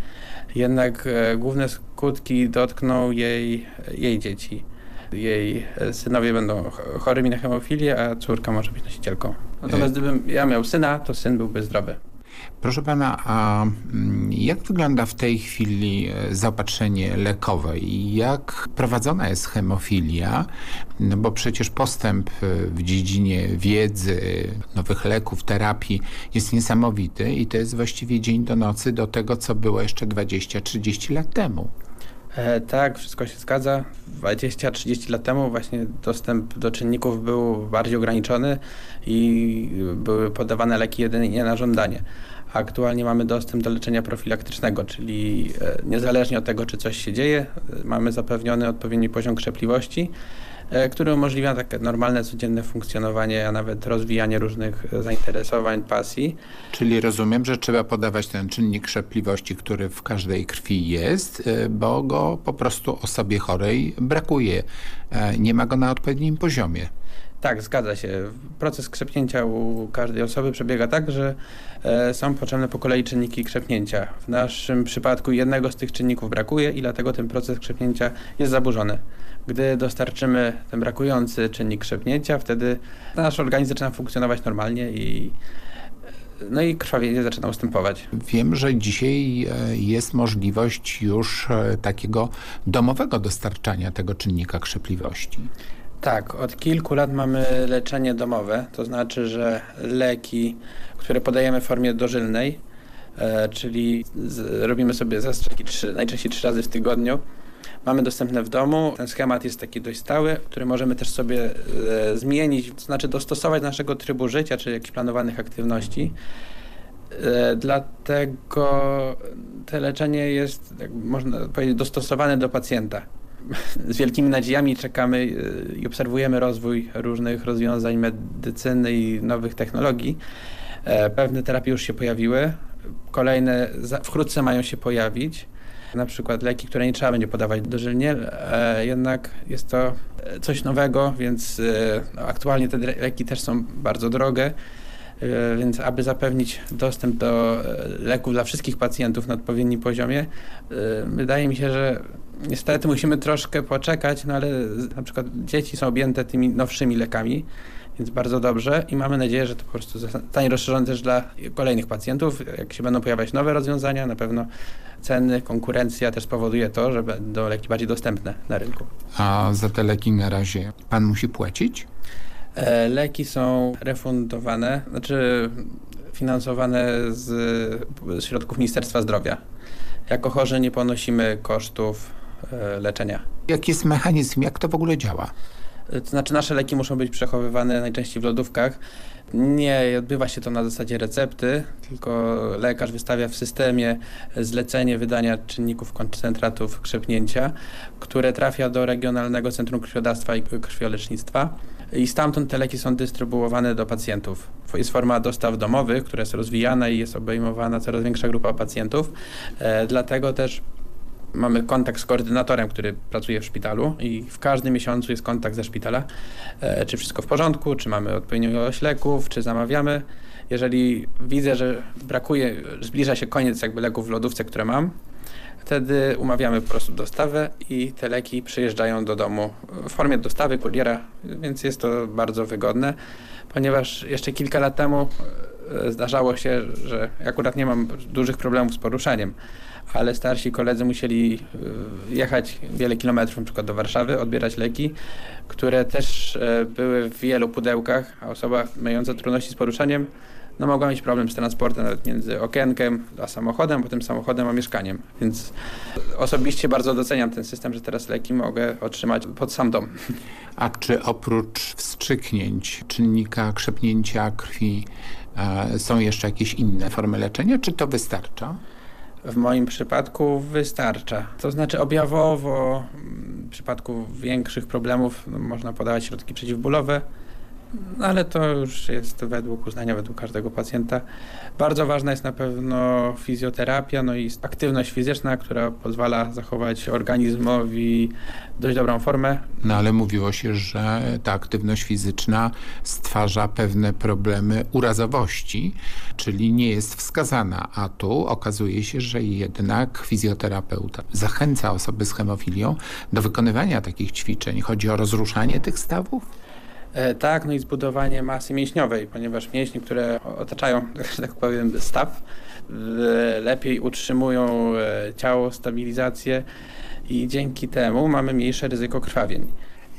jednak główne skutki dotkną jej, jej dzieci jej synowie będą chorymi na hemofilię, a córka może być nosicielką. Natomiast gdybym ja miał syna, to syn byłby zdrowy. Proszę pana, a mm, jak wygląda w tej chwili e, zaopatrzenie lekowe i jak prowadzona jest hemofilia? No bo przecież postęp e, w dziedzinie wiedzy, nowych leków, terapii jest niesamowity i to jest właściwie dzień do nocy do tego, co było jeszcze 20-30 lat temu. E, tak, wszystko się zgadza. 20-30 lat temu właśnie dostęp do czynników był bardziej ograniczony i były podawane leki jedynie na żądanie. Aktualnie mamy dostęp do leczenia profilaktycznego, czyli e, niezależnie od tego, czy coś się dzieje, e, mamy zapewniony odpowiedni poziom krzepliwości który umożliwia takie normalne, codzienne funkcjonowanie, a nawet rozwijanie różnych zainteresowań, pasji. Czyli rozumiem, że trzeba podawać ten czynnik krzepliwości, który w każdej krwi jest, e, bo go po prostu osobie chorej brakuje. E, nie ma go na odpowiednim poziomie. Tak, zgadza się. Proces krzepnięcia u każdej osoby przebiega tak, że są potrzebne po kolei czynniki krzepnięcia. W naszym przypadku jednego z tych czynników brakuje i dlatego ten proces krzepnięcia jest zaburzony. Gdy dostarczymy ten brakujący czynnik krzepnięcia, wtedy nasz organizm zaczyna funkcjonować normalnie i no i krwawienie zaczyna ustępować. Wiem, że dzisiaj e, jest możliwość już e, takiego domowego dostarczania tego czynnika krzepliwości. Tak, od kilku lat mamy leczenie domowe, to znaczy, że leki, które podajemy w formie dożylnej, e, czyli robimy sobie zastrzyki trzy, najczęściej trzy razy w tygodniu, mamy dostępne w domu. Ten schemat jest taki dość stały, który możemy też sobie e, zmienić, to znaczy dostosować do naszego trybu życia czy jakichś planowanych aktywności. E, dlatego to leczenie jest, można powiedzieć, dostosowane do pacjenta. Z wielkimi nadziejami czekamy e, i obserwujemy rozwój różnych rozwiązań medycyny i nowych technologii. E, Pewne terapie już się pojawiły, kolejne wkrótce mają się pojawić. Na przykład leki, które nie trzeba będzie podawać dożylnie, e, jednak jest to e, coś nowego, więc no, aktualnie te leki też są bardzo drogie. Więc aby zapewnić dostęp do leków dla wszystkich pacjentów na odpowiednim poziomie, wydaje mi się, że niestety musimy troszkę poczekać, no ale na przykład dzieci są objęte tymi nowszymi lekami, więc bardzo dobrze i mamy nadzieję, że to po prostu zostanie rozszerzone też dla kolejnych pacjentów. Jak się będą pojawiać nowe rozwiązania, na pewno ceny, konkurencja też spowoduje to, że będą leki bardziej dostępne na rynku. A za te leki na razie pan musi płacić? E, Leki są refundowane, znaczy finansowane z, środków Ministerstwa Zdrowia. Jako chorzy nie ponosimy kosztów leczenia. Jaki jest mechanizm, jak to w ogóle działa? E, To znaczy nasze leki muszą być przechowywane najczęściej w lodówkach. Nie odbywa się to na zasadzie recepty, tylko lekarz wystawia w systemie zlecenie wydania czynników koncentratów krzepnięcia, które trafia do Regionalnego Centrum Krwiodawstwa i Krwiolecznictwa. I stamtąd te leki są dystrybuowane do pacjentów. Jest forma dostaw domowych, która jest rozwijana i jest obejmowana coraz większa grupa pacjentów. E, dlatego też mamy kontakt z koordynatorem, który pracuje w szpitalu i w każdym miesiącu jest kontakt ze szpitala, e, czy wszystko w porządku, czy mamy odpowiednią ilość leków, czy zamawiamy. Jeżeli widzę, że brakuje, zbliża się koniec jakby leków w lodówce, które mam, wtedy umawiamy po prostu dostawę i te leki przyjeżdżają do domu w formie dostawy kuriera, więc jest to bardzo wygodne, ponieważ jeszcze kilka lat temu e, zdarzało się, że akurat nie mam dużych problemów z poruszaniem, ale starsi koledzy musieli e, jechać wiele kilometrów, na przykład do Warszawy, odbierać leki, które też e, były w wielu pudełkach, a osoba mająca trudności z poruszaniem no mogła mieć problem z transportem nawet między okienkiem a samochodem, potem samochodem a mieszkaniem. Więc osobiście bardzo doceniam ten system, że teraz leki mogę otrzymać pod sam dom. A czy oprócz wstrzyknięć, czynnika krzepnięcia krwi e, są jeszcze jakieś inne formy leczenia, czy to wystarcza? W moim przypadku wystarcza. To znaczy objawowo w przypadku większych problemów no, można podawać środki przeciwbólowe, ale to już jest według uznania, według każdego pacjenta. Bardzo ważna jest na pewno fizjoterapia, no i aktywność fizyczna, która pozwala zachować organizmowi dość dobrą formę. No ale mówiło się, że ta aktywność fizyczna stwarza pewne problemy urazowości, czyli nie jest wskazana, a tu okazuje się, że jednak fizjoterapeuta zachęca osoby z hemofilią do wykonywania takich ćwiczeń. Chodzi o rozruszanie tych stawów? E, tak, no i zbudowanie masy mięśniowej, ponieważ mięśnie, które otaczają, [laughs] że tak powiem, staw, lepiej utrzymują e, ciało, stabilizację i dzięki temu mamy mniejsze ryzyko krwawień.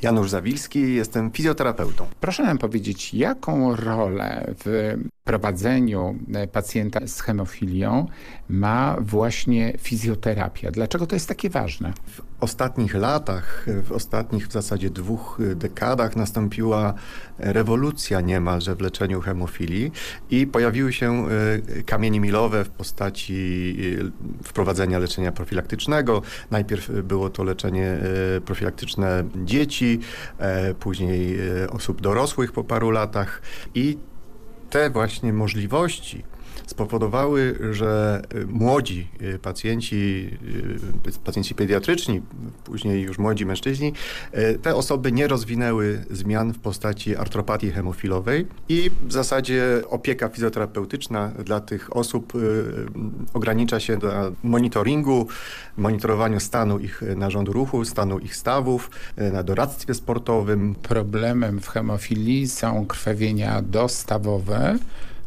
Janusz Zawilski, jestem fizjoterapeutą. Proszę nam powiedzieć, jaką rolę w prowadzeniu e, pacjenta z hemofilią ma właśnie fizjoterapia? Dlaczego to jest takie ważne? W ostatnich latach, w ostatnich w zasadzie dwóch dekadach nastąpiła rewolucja niemalże w leczeniu hemofilii i pojawiły się e, kamienie milowe w postaci e, wprowadzenia leczenia profilaktycznego. Najpierw było to leczenie e, profilaktyczne dzieci, później osób dorosłych po paru latach i te właśnie możliwości spowodowały, że młodzi pacjenci, pacjenci pediatryczni, później już młodzi mężczyźni, te osoby nie rozwinęły zmian w postaci artropatii hemofilowej i w zasadzie opieka fizjoterapeutyczna dla tych osób ogranicza się do monitoringu, monitorowaniu stanu ich narządu ruchu, stanu ich stawów, na doradztwie sportowym. Problemem w hemofilii są krwawienia dostawowe,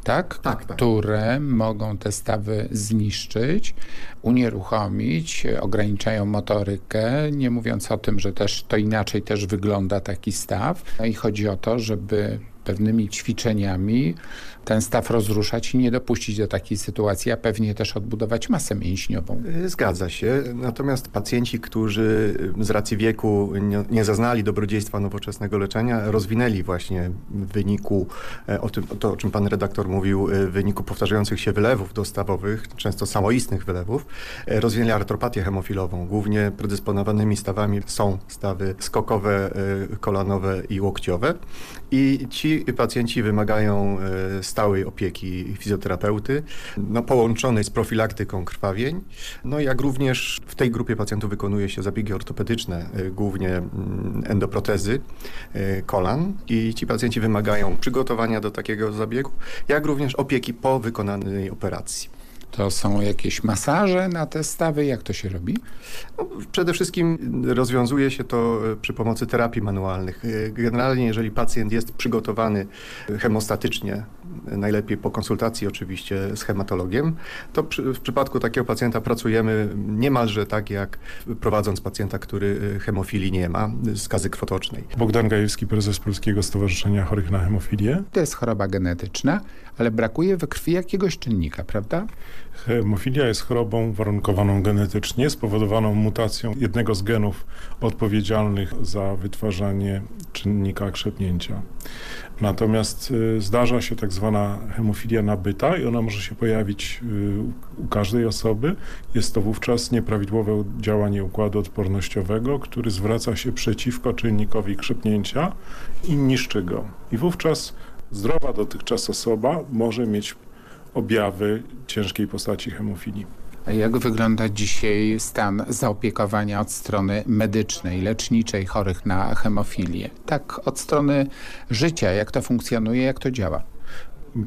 tak? Tak, tak. które mogą te stawy zniszczyć, unieruchomić, ograniczają motorykę, nie mówiąc o tym, że też to inaczej też wygląda taki staw. No i chodzi o to, żeby pewnymi ćwiczeniami ten staw rozruszać i nie dopuścić do takiej sytuacji, a pewnie też odbudować masę mięśniową. Zgadza się. Natomiast pacjenci, którzy z racji wieku nie, nie zaznali dobrodziejstwa nowoczesnego leczenia, rozwinęli właśnie w wyniku, e, o tym, to o czym pan redaktor mówił, e, w wyniku powtarzających się wylewów dostawowych, często samoistnych wylewów, e, rozwinęli artropatię hemofilową. Głównie predysponowanymi stawami są stawy skokowe, kolanowe i łokciowe. I ci pacjenci wymagają stałej opieki fizjoterapeuty, no, połączonej z profilaktyką krwawień. No jak również w tej grupie pacjentów wykonuje się zabiegi ortopedyczne, y, głównie mm, endoprotezy y, kolan i ci pacjenci wymagają przygotowania do takiego zabiegu, jak również opieki po wykonanej operacji. To są jakieś masaże na te stawy? Jak to się robi? No, przede wszystkim rozwiązuje się to e, przy pomocy terapii manualnych. Generalnie, jeżeli pacjent jest przygotowany hemostatycznie, najlepiej po konsultacji oczywiście z hematologiem, to przy, w przypadku takiego pacjenta pracujemy niemalże tak, jak prowadząc pacjenta, który e, hemofilii nie ma, skazy krwotocznej. Bogdan Gajewski, prezes Polskiego Stowarzyszenia Chorych na Hemofilię. To jest choroba genetyczna, ale brakuje we krwi jakiegoś czynnika, prawda? Hemofilia jest chorobą warunkowaną genetycznie, spowodowaną mutacją jednego z genów odpowiedzialnych za wytwarzanie czynnika krzepnięcia. Natomiast y, zdarza się tak zwana hemofilia nabyta i ona może się pojawić y, u każdej osoby. Jest to wówczas nieprawidłowe działanie układu odpornościowego, który zwraca się przeciwko czynnikowi krzepnięcia i niszczy go. I wówczas zdrowa dotychczas osoba może mieć objawy ciężkiej postaci hemofilii. Jak wygląda dzisiaj stan zaopiekowania od strony medycznej, leczniczej chorych na hemofilię? Tak od strony życia, jak to funkcjonuje, jak to działa?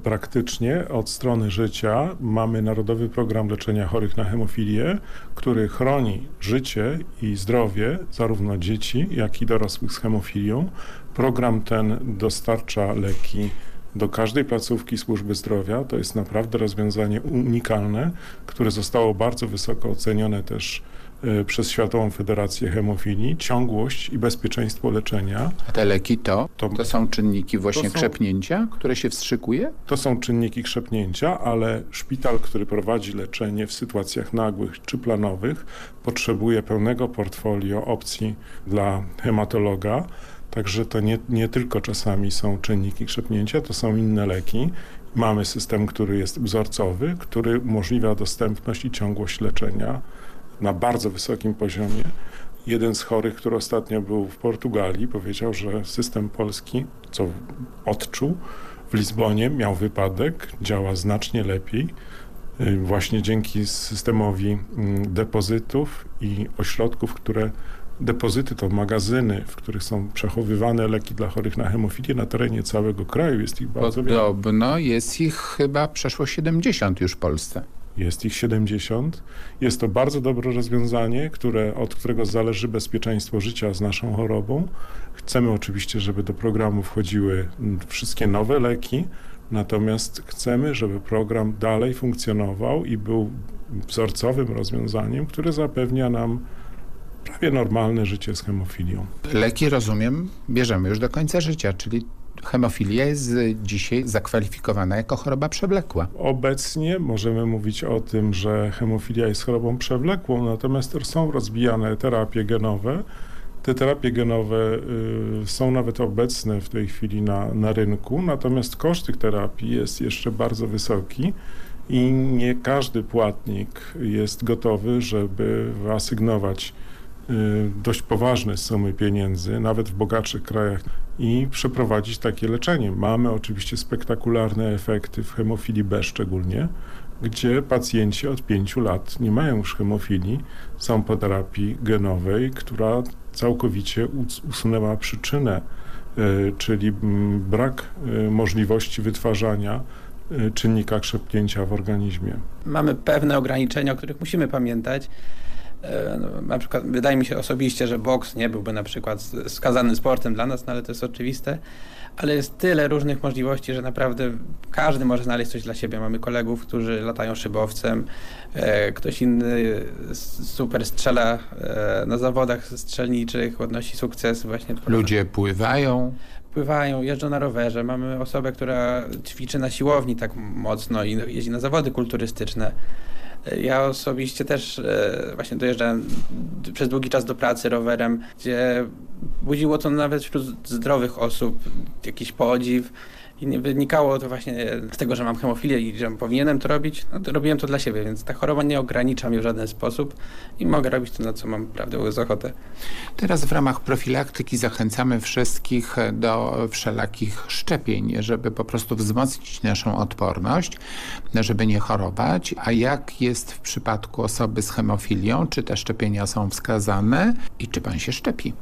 praktycznie od strony życia mamy Narodowy Program Leczenia Chorych na Hemofilię, który chroni życie i zdrowie zarówno dzieci, jak i dorosłych z hemofilią. Program ten dostarcza leki do każdej placówki służby zdrowia. To jest naprawdę rozwiązanie unikalne, które zostało bardzo wysoko ocenione też e, przez Światową Federację Hemofilii, ciągłość i bezpieczeństwo leczenia. A te leki to? To, to są czynniki właśnie są, krzepnięcia, które się wstrzykuje? To są czynniki krzepnięcia, ale szpital, który prowadzi leczenie w sytuacjach nagłych czy planowych, potrzebuje pełnego portfolio opcji dla hematologa, Także to nie, nie tylko czasami są czynniki krzepnięcia, to są inne leki. Mamy system, który jest wzorcowy, który umożliwia dostępność i ciągłość leczenia na bardzo wysokim poziomie. Jeden z chorych, który ostatnio był w Portugalii, powiedział, że system polski, co odczuł w Lizbonie, miał wypadek, działa znacznie lepiej. Y, właśnie dzięki systemowi mm, depozytów i ośrodków, które depozyty, to magazyny, w których są przechowywane leki dla chorych na hemofilię na terenie całego kraju. Jest ich bardzo wiele. Podobno jest ich chyba przeszło 70 już w Polsce. Jest ich 70. Jest to bardzo dobre rozwiązanie, które, od którego zależy bezpieczeństwo życia z naszą chorobą. Chcemy oczywiście, żeby do programu wchodziły wszystkie nowe leki, natomiast chcemy, żeby program dalej funkcjonował i był wzorcowym rozwiązaniem, które zapewnia nam prawie normalne życie z hemofilią. Leki, rozumiem, bierzemy już do końca życia, czyli hemofilia jest dzisiaj zakwalifikowana jako choroba przewlekła. Obecnie możemy mówić o tym, że hemofilia jest chorobą przewlekłą, natomiast są rozwijane terapie genowe. Te terapie genowe y, są nawet obecne w tej chwili na, na rynku, natomiast koszt tych terapii jest jeszcze bardzo wysoki i nie każdy płatnik jest gotowy, żeby wyasygnować Y, dość poważne sumy pieniędzy, nawet w bogatszych krajach i przeprowadzić takie leczenie. Mamy oczywiście spektakularne efekty w hemofilii B szczególnie, gdzie pacjenci od pięciu lat nie mają już hemofilii, są po terapii genowej, która całkowicie usunęła przyczynę, y, czyli mm, brak y, możliwości wytwarzania czynnika krzepnięcia w organizmie. Mamy pewne ograniczenia, o których musimy pamiętać. E, na przykład wydaje mi się osobiście, że boks nie byłby na przykład skazanym sportem dla nas, no ale to jest oczywiste, ale jest tyle różnych możliwości, że naprawdę każdy może znaleźć coś dla siebie. Mamy kolegów, którzy latają szybowcem, e, ktoś inny super strzela e, na zawodach strzelniczych, odnosi sukces właśnie. Ludzie pływają. pływają, jeżdżą na rowerze. Mamy osobę, która ćwiczy na siłowni tak mocno i jeździ na zawody kulturystyczne. Ja osobiście też e, właśnie dojeżdżałem przez długi czas do pracy rowerem, gdzie budziło to nawet wśród zdrowych osób jakiś podziw. I nie wynikało to właśnie z tego, że mam hemofilię i że powinienem to robić. No to robiłem to dla siebie, więc ta choroba nie ogranicza mnie w żaden sposób i mogę robić to, na co mam prawdę mówiąc ochotę. Teraz w ramach profilaktyki zachęcamy wszystkich do wszelakich szczepień, żeby po prostu wzmocnić naszą odporność, żeby nie chorować. A jak jest w przypadku osoby z hemofilią? Czy te szczepienia są wskazane i czy pan się szczepi?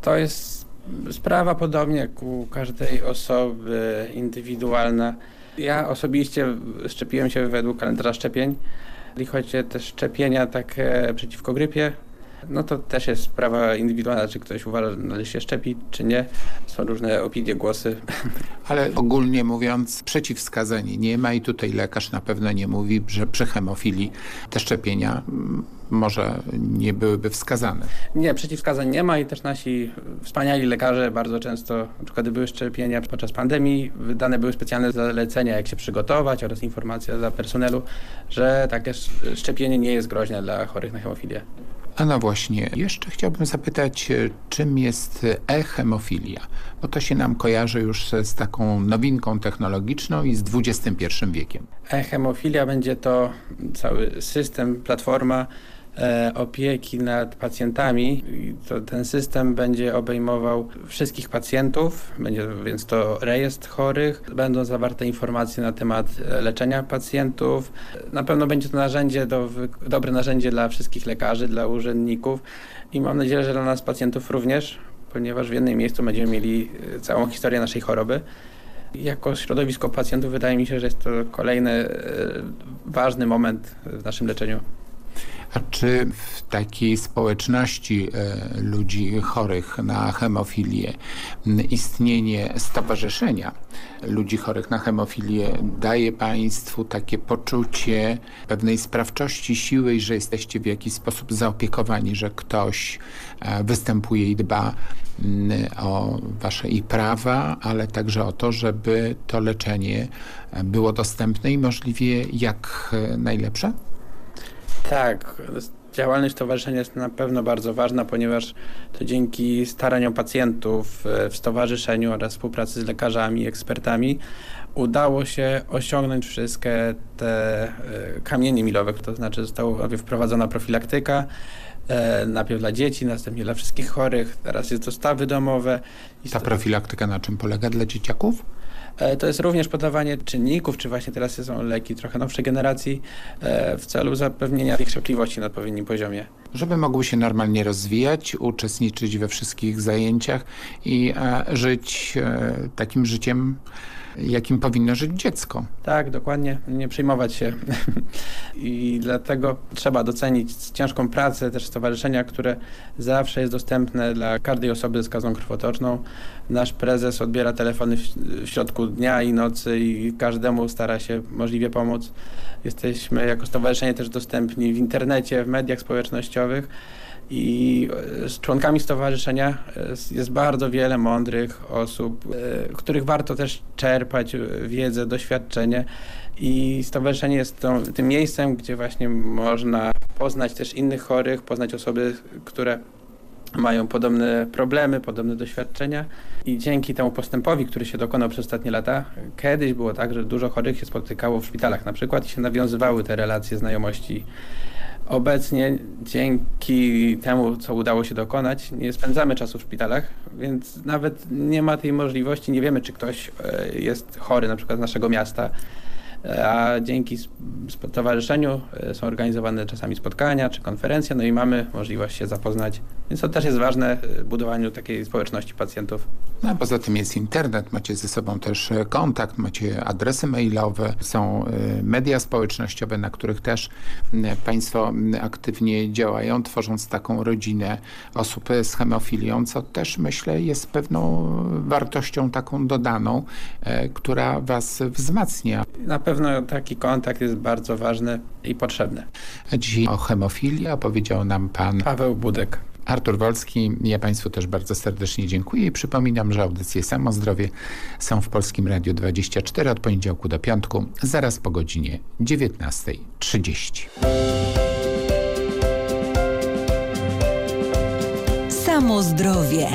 To jest sprawa podobnie jak u każdej osoby indywidualna. Ja osobiście szczepiłem się według kalendarza szczepień. Jeśli chodzi o te szczepienia takie przeciwko grypie, no to też jest sprawa indywidualna, czy ktoś uważa, że należy się szczepić, czy nie. Są różne opinie, głosy. [laughs] Ale ogólnie mówiąc, przeciwwskazań nie ma i tutaj lekarz na pewno nie mówi, że przy hemofilii te szczepienia może nie byłyby wskazane. Nie, przeciwwskazań nie ma i też nasi wspaniali lekarze bardzo często, na przykład były szczepienia podczas pandemii, wydane były specjalne zalecenia, jak się przygotować oraz informacja dla personelu, że takie szczepienie nie jest groźne dla chorych na hemofilię. A no właśnie, jeszcze chciałbym zapytać, czym jest e-hemofilia? Bo to się nam kojarzy już z taką nowinką technologiczną i z XXI wiekiem. E-hemofilia będzie to cały system, platforma e, opieki nad pacjentami. To, ten system będzie obejmował wszystkich pacjentów, będzie więc to rejestr chorych, będą zawarte informacje na temat e, leczenia pacjentów. Na pewno będzie to narzędzie, do, dobre narzędzie dla wszystkich lekarzy, dla urzędników i mam nadzieję, że dla nas pacjentów również, ponieważ w jednym miejscu będziemy mieli e, całą historię naszej choroby. Jako środowisko pacjentów wydaje mi się, że jest to kolejny e, ważny moment w naszym leczeniu. A czy w takiej społeczności e, ludzi chorych na hemofilię istnienie stowarzyszenia ludzi chorych na hemofilię daje Państwu takie poczucie pewnej sprawczości siły że jesteście w jakiś sposób zaopiekowani, że ktoś e, występuje i dba o Wasze i prawa, ale także o to, żeby to leczenie było dostępne i możliwie jak e, najlepsze? Tak, działalność stowarzyszenia jest na pewno bardzo ważna, ponieważ to dzięki staraniom pacjentów w stowarzyszeniu oraz współpracy z lekarzami, ekspertami udało się osiągnąć wszystkie te e, kamienie milowe, to znaczy została wprowadzona profilaktyka, e, najpierw dla dzieci, następnie dla wszystkich chorych, teraz jest to stawy domowe. Ta profilaktyka na czym polega dla dzieciaków? E, to jest również podawanie czynników, czy właśnie teraz są leki trochę nowszej generacji w celu zapewnienia ich cierpliwości na odpowiednim poziomie. Żeby mogły się normalnie rozwijać, uczestniczyć we wszystkich zajęciach i żyć takim życiem jakim powinno żyć dziecko. Tak, dokładnie. Nie przejmować się. [laughs] I dlatego trzeba docenić ciężką pracę też stowarzyszenia, które zawsze jest dostępne dla każdej osoby z skazą krwotoczną. Nasz prezes odbiera telefony w środku dnia i nocy i każdemu stara się możliwie pomóc. Jesteśmy jako stowarzyszenie też dostępni w internecie, w mediach społecznościowych i e, z członkami stowarzyszenia e, jest bardzo wiele mądrych osób, e, których warto też czerpać wiedzę, doświadczenie. I stowarzyszenie jest tą, tym miejscem, gdzie właśnie można poznać też innych chorych, poznać osoby, które mają podobne problemy, podobne doświadczenia. I dzięki temu postępowi, który się dokonał przez ostatnie lata, kiedyś było tak, że dużo chorych się spotykało w szpitalach na przykład i się nawiązywały te relacje znajomości Obecnie dzięki temu, co udało się dokonać, nie spędzamy czasu w szpitalach, więc nawet nie ma tej możliwości, nie wiemy, czy ktoś e, jest chory na przykład z naszego miasta, a dzięki stowarzyszeniu e, są organizowane czasami spotkania czy konferencje, no i mamy możliwość się zapoznać. Więc to też jest ważne w budowaniu takiej społeczności pacjentów. No, a poza tym jest internet, macie ze sobą też e, kontakt, macie adresy mailowe, są e, media społecznościowe, na których też Państwo aktywnie działają, tworząc taką rodzinę osób z hemofilią, co też myślę jest pewną wartością taką dodaną, która Was wzmacnia. Na pewno pewno taki kontakt jest bardzo ważny i potrzebny. Dzisiaj o hemofilii opowiedział nam pan Paweł Budek. Artur Wolski, ja Państwu też bardzo serdecznie dziękuję i przypominam, że audycje Samozdrowie są w Polskim Radiu 24 od poniedziałku do piątku, zaraz po godzinie 19.30. Samozdrowie.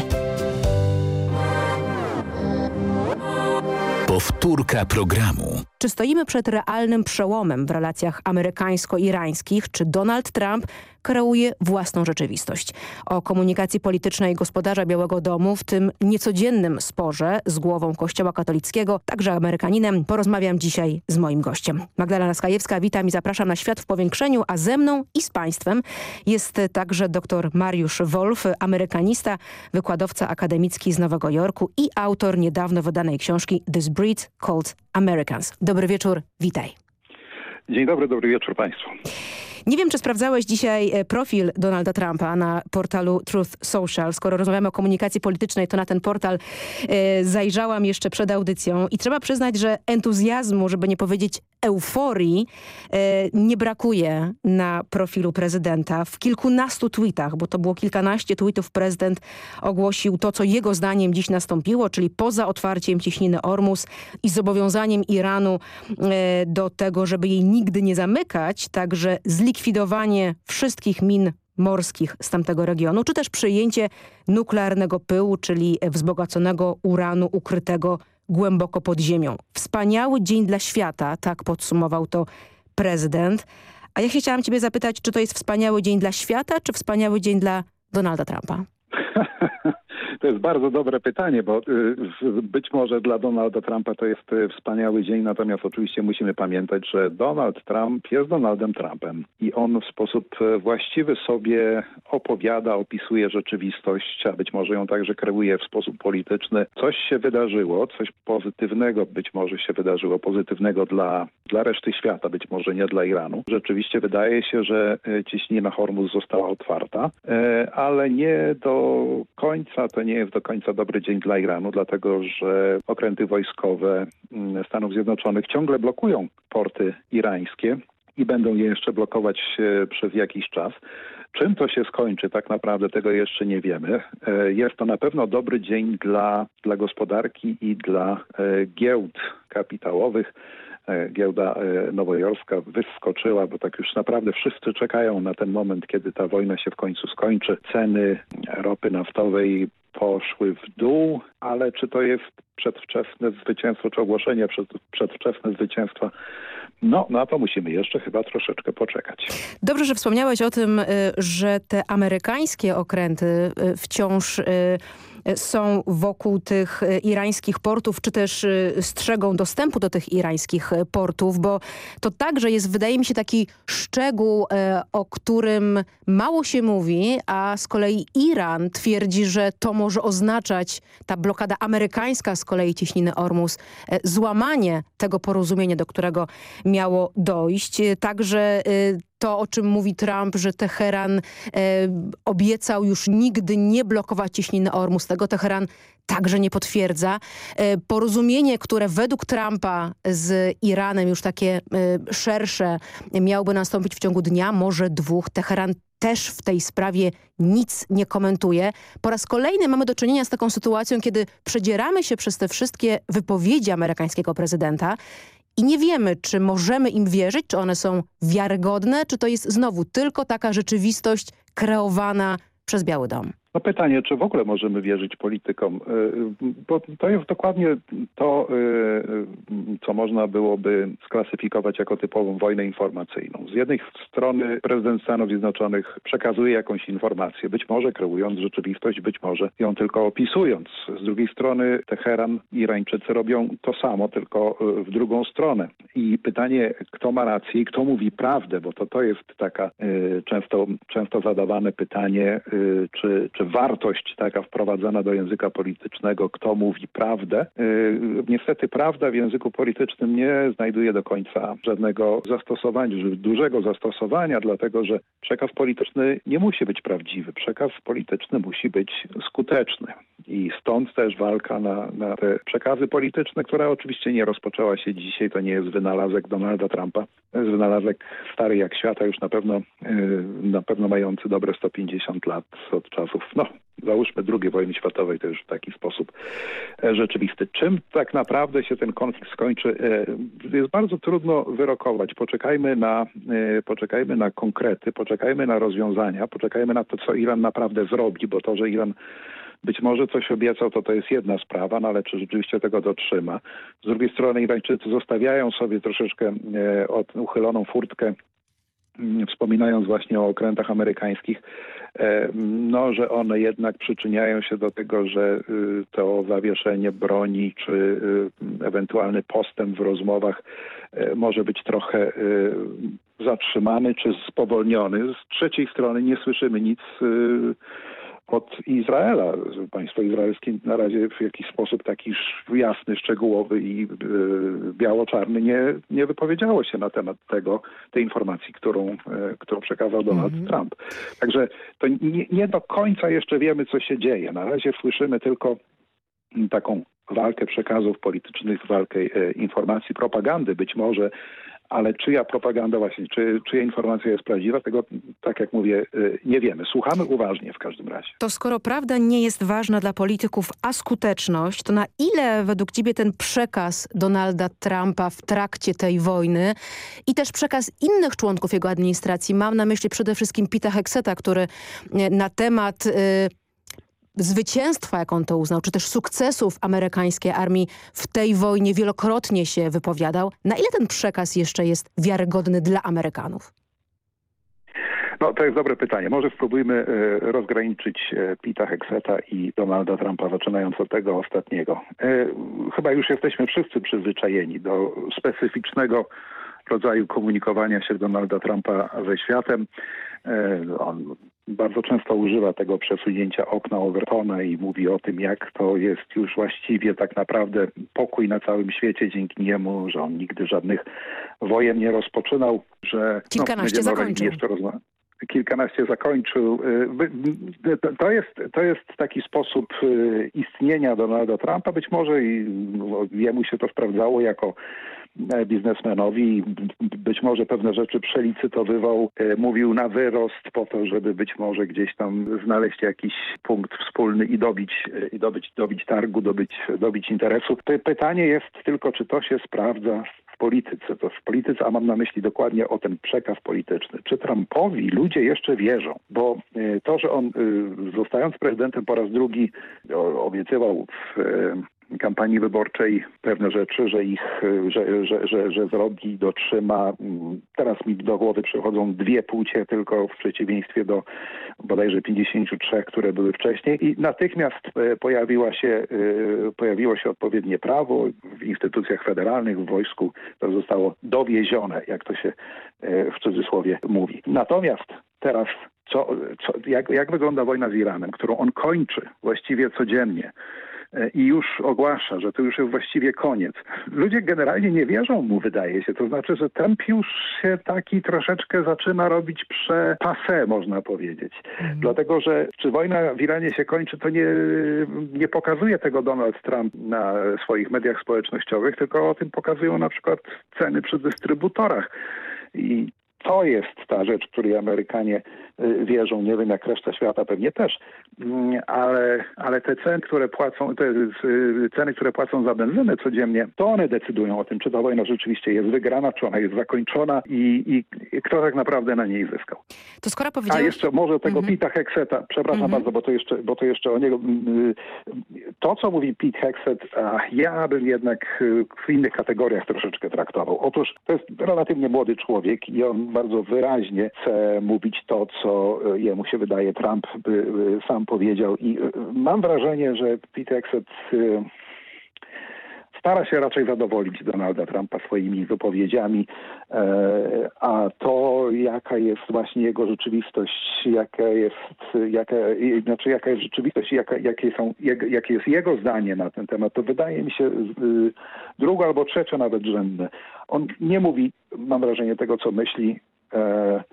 Powtórka programu. Czy stoimy przed realnym przełomem w relacjach amerykańsko-irańskich? Czy Donald Trump kreuje własną rzeczywistość? O komunikacji politycznej gospodarza Białego Domu w tym niecodziennym sporze z głową Kościoła katolickiego, także Amerykaninem, porozmawiam dzisiaj z moim gościem. Magdalena Skajewska, witam i zapraszam na Świat w Powiększeniu, a ze mną i z Państwem jest także dr Mariusz Wolf, amerykanista, wykładowca akademicki z Nowego Jorku i autor niedawno wydanej książki This Breed Called Americans. Dobry wieczór, witaj. Dzień dobry, dobry wieczór Państwu. Nie wiem, czy sprawdzałeś dzisiaj e, profil Donalda Trumpa na portalu Truth Social. Skoro rozmawiamy o komunikacji politycznej, to na ten portal e, zajrzałam jeszcze przed audycją i trzeba przyznać, że entuzjazmu, żeby nie powiedzieć euforii, e, nie brakuje na profilu prezydenta. W kilkunastu tweetach, bo to było kilkanaście tweetów, prezydent ogłosił to, co jego zdaniem dziś nastąpiło, czyli poza otwarciem cieśniny Ormus i zobowiązaniem Iranu do tego, żeby jej nigdy nie zamykać, także zlikwidowanie wszystkich min morskich z tamtego regionu, czy też przyjęcie nuklearnego pyłu, czyli wzbogaconego uranu ukrytego głęboko pod ziemią. Wspaniały dzień dla świata, tak podsumował to prezydent. A ja się chciałam ciebie zapytać, czy to jest wspaniały dzień dla świata, czy wspaniały dzień dla Donalda Trumpa? [laughs] To jest bardzo dobre pytanie, bo y, być może dla Donalda Trumpa to jest y, wspaniały dzień, natomiast oczywiście musimy pamiętać, że Donald Trump jest Donaldem Trumpem i on w sposób y, właściwy sobie opowiada, opisuje rzeczywistość, a być może ją także kreuje w sposób polityczny. Coś się wydarzyło, coś pozytywnego być może się wydarzyło, pozytywnego dla, dla reszty świata, być może nie dla Iranu. Rzeczywiście wydaje się, że ciśnina Hormuz została otwarta, ale nie do końca to nie jest do końca dobry dzień dla Iranu, dlatego że okręty wojskowe mm, Stanów Zjednoczonych ciągle blokują porty irańskie i będą je jeszcze blokować e, przez jakiś czas. Czym to się skończy, tak naprawdę tego jeszcze nie wiemy. E, jest to na pewno dobry dzień dla, dla gospodarki i dla e, giełd kapitałowych. Giełda nowojorska wyskoczyła, bo tak już naprawdę wszyscy czekają na ten moment, kiedy ta wojna się w końcu skończy. Ceny ropy naftowej poszły w dół, ale czy to jest przedwczesne zwycięstwo, czy ogłoszenie przed, przedwczesne zwycięstwa? No, na to musimy jeszcze chyba troszeczkę poczekać. Dobrze, że wspomniałeś o tym, y, że te amerykańskie okręty y, wciąż y, są wokół tych e, irańskich portów, czy też e, strzegą dostępu do tych irańskich e, portów, bo to także jest, wydaje mi się, taki szczegół, o którym mało się mówi, a z kolei Iran twierdzi, że to może oznaczać, ta blokada amerykańska z kolei cieśniny Ormus, złamanie tego porozumienia, do którego miało dojść. Także to, o czym mówi Trump, że Teheran e, obiecał już nigdy nie blokować cieśniny Ormus. Tego Teheran także nie potwierdza. E, porozumienie, które według Trumpa z Iranem już takie e, szersze miałoby nastąpić w ciągu dnia, może dwóch. Teheran też w tej sprawie nic nie komentuje. Po raz kolejny mamy do czynienia z taką sytuacją, kiedy przedzieramy się przez te wszystkie wypowiedzi amerykańskiego prezydenta i nie wiemy, czy możemy im wierzyć, czy one są wiarygodne, czy to jest znowu tylko taka rzeczywistość kreowana przez Biały Dom. No pytanie, czy w ogóle możemy wierzyć politykom, e, bo to jest dokładnie to, e, co można byłoby sklasyfikować jako typową wojnę informacyjną. Z jednej strony prezydent Stanów Zjednoczonych przekazuje jakąś informację, być może kreując rzeczywistość, być może ją tylko opisując. Z drugiej strony Teheran i Irańczycy robią to samo, tylko w drugą stronę. I pytanie, kto ma rację i kto mówi prawdę, bo to, to jest taka często, często zadawane pytanie, czy, czy wartość taka wprowadzana do języka politycznego, kto mówi prawdę. Y, niestety prawda w języku politycznym nie znajduje do końca żadnego zastosowania, dużego zastosowania, dlatego że przekaz polityczny nie musi być prawdziwy. Przekaz polityczny musi być skuteczny. i stąd też walka na, na te przekazy polityczne, która oczywiście nie rozpoczęła się dzisiaj, to nie jest wynalazek Donalda Trumpa, to jest wynalazek stary jak świata, już na pewno, yy, na pewno mający dobre 150 lat od czasów, no załóżmy II wojny światowej, to już w taki sposób e, rzeczywisty. Czym tak naprawdę się ten konflikt skończy, e, jest bardzo trudno wyrokować. Poczekajmy na, e, poczekajmy na konkrety, poczekajmy na rozwiązania, poczekajmy na to, co Iran naprawdę zrobi, bo to, że Iran być może coś obiecał, to to jest jedna sprawa, no ale czy rzeczywiście tego dotrzyma. Z drugiej strony Irańczycy zostawiają sobie troszeczkę od, uchyloną furtkę wspominając właśnie o okrętach amerykańskich, no, że one jednak przyczyniają się do tego, że y, to zawieszenie broni czy y, ewentualny postęp w rozmowach y, może być trochę zatrzymany czy spowolniony. Z trzeciej strony nie słyszymy nic od Izraela. Państwo izraelskie na razie w jakiś sposób taki jasny, szczegółowy i yy, biało-czarny nie, nie wypowiedziało się na temat tego, tej informacji, którą, yy, którą przekazał Donald mm -hmm. Trump. Także to nie, nie do końca jeszcze wiemy, co się dzieje. Na razie słyszymy tylko taką walkę przekazów politycznych, walkę e, informacji, propagandy być może ale czyja propaganda właśnie, czy, czyja informacja jest prawdziwa, tego, tak jak mówię, y, nie wiemy. Słuchamy uważnie w każdym razie. To skoro prawda nie jest ważna dla polityków, a skuteczność, to na ile według ciebie ten przekaz Donalda Trumpa w trakcie tej wojny i też przekaz innych członków jego administracji, mam na myśli przede wszystkim Pita Hexeta, który y, na temat... Yy, zwycięstwa, jak on to uznał, czy też sukcesów amerykańskiej armii w tej wojnie wielokrotnie się wypowiadał. Na ile ten przekaz jeszcze jest wiarygodny dla Amerykanów? No, to jest dobre pytanie. Może spróbujmy e, rozgraniczyć e, Pita Hexeta i Donalda Trumpa, zaczynając od tego ostatniego. E, chyba już jesteśmy wszyscy przyzwyczajeni do specyficznego rodzaju komunikowania się Donalda Trumpa ze światem. On bardzo często używa tego przesunięcia okna Overtona i mówi o tym, jak to jest już właściwie tak naprawdę pokój na całym świecie dzięki niemu, że on nigdy żadnych wojen nie rozpoczynał, że... No, Kilkanaście no, zakończył. Jeszcze kilkanaście zakończył. E, to jest, to jest taki sposób e, istnienia Donalda Trumpa. Być może i no, jemu się to sprawdzało jako E, biznesmenowi. Być może pewne rzeczy przelicytowywał, e, mówił na wyrost po to, żeby być może gdzieś tam znaleźć jakiś punkt wspólny i dobić, e, i dobić, dobić targu, dobić, dobić interesu. Pytanie jest tylko, czy to się sprawdza polityce. To w polityce, a mam na myśli dokładnie o ten przekaz polityczny. Czy Trumpowi ludzie jeszcze wierzą? Bo to, że on zostając prezydentem po raz drugi obiecywał w kampanii wyborczej pewne rzeczy, że ich, że, że, że, że zrobi, dotrzyma. Teraz mi do głowy przychodzą dwie płcie tylko w przeciwieństwie do bodajże 53, które były wcześniej i natychmiast e, pojawiła się, e, pojawiło się odpowiednie prawo w instytucjach federalnych, w wojsku to zostało dowiezione, jak to się e, w cudzysłowie mówi. Natomiast teraz co, co, jak, jak wygląda wojna z Iranem, którą on kończy właściwie codziennie, i już ogłasza, że to już jest właściwie koniec. Ludzie generalnie nie wierzą mu, wydaje się. To znaczy, że temp już się taki troszeczkę zaczyna robić przepase, można powiedzieć. Mhm. Dlatego, że czy wojna w Iranie się kończy, to nie, nie pokazuje tego Donald Trump na swoich mediach społecznościowych, tylko o tym pokazują na przykład ceny przy dystrybutorach. I to jest ta rzecz, której Amerykanie y, wierzą, nie wiem jak reszta świata pewnie też, mm, ale, ale te ceny, które płacą, te y, ceny, które płacą za benzynę codziennie, to one decydują o tym, czy ta wojna rzeczywiście jest wygrana, czy ona jest zakończona i, i, kto tak naprawdę na niej zyskał. To skoro powiedziałeś... A jeszcze może tego mhm. Pita Hexeta, przepraszam mhm. bardzo, bo to, jeszcze, bo to jeszcze o niego... Mm, y, to, co mówi Pete Hexet, ja bym jednak w innych kategoriach troszeczkę traktował. Otóż to jest relatywnie młody człowiek i on bardzo wyraźnie chce mówić to, co e, jemu się wydaje Trump by sam powiedział. I e, mam wrażenie, że Pete Hexet stara się raczej zadowolić Donalda Trumpa swoimi wypowiedziami, e, a to jaka jest właśnie jego rzeczywistość, jaka jest, jaka, znaczy jaka jest rzeczywistość, jaka, jakie, są, jakie jest jego zdanie na ten temat, to wydaje mi się drugo albo trzecie nawet rzędne. On nie mówi, mam wrażenie, tego, co myśli, E,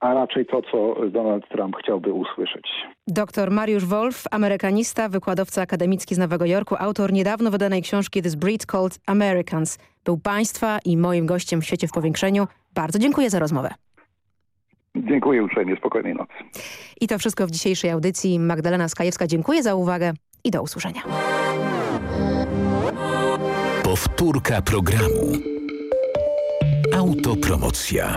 a raczej to, co Donald Trump chciałby usłyszeć. Doktor Mariusz Wolf, amerykanista, wykładowca akademicki z Nowego Jorku, autor niedawno wydanej książki This Breed Called Americans. Był Państwa i moim gościem w Świecie w Powiększeniu. Bardzo dziękuję za rozmowę. Dziękuję uprzejmie, spokojnej nocy. I to wszystko w dzisiejszej audycji. Magdalena Skajewska, dziękuję za uwagę i do usłyszenia. Powtórka programu. Autopromocja.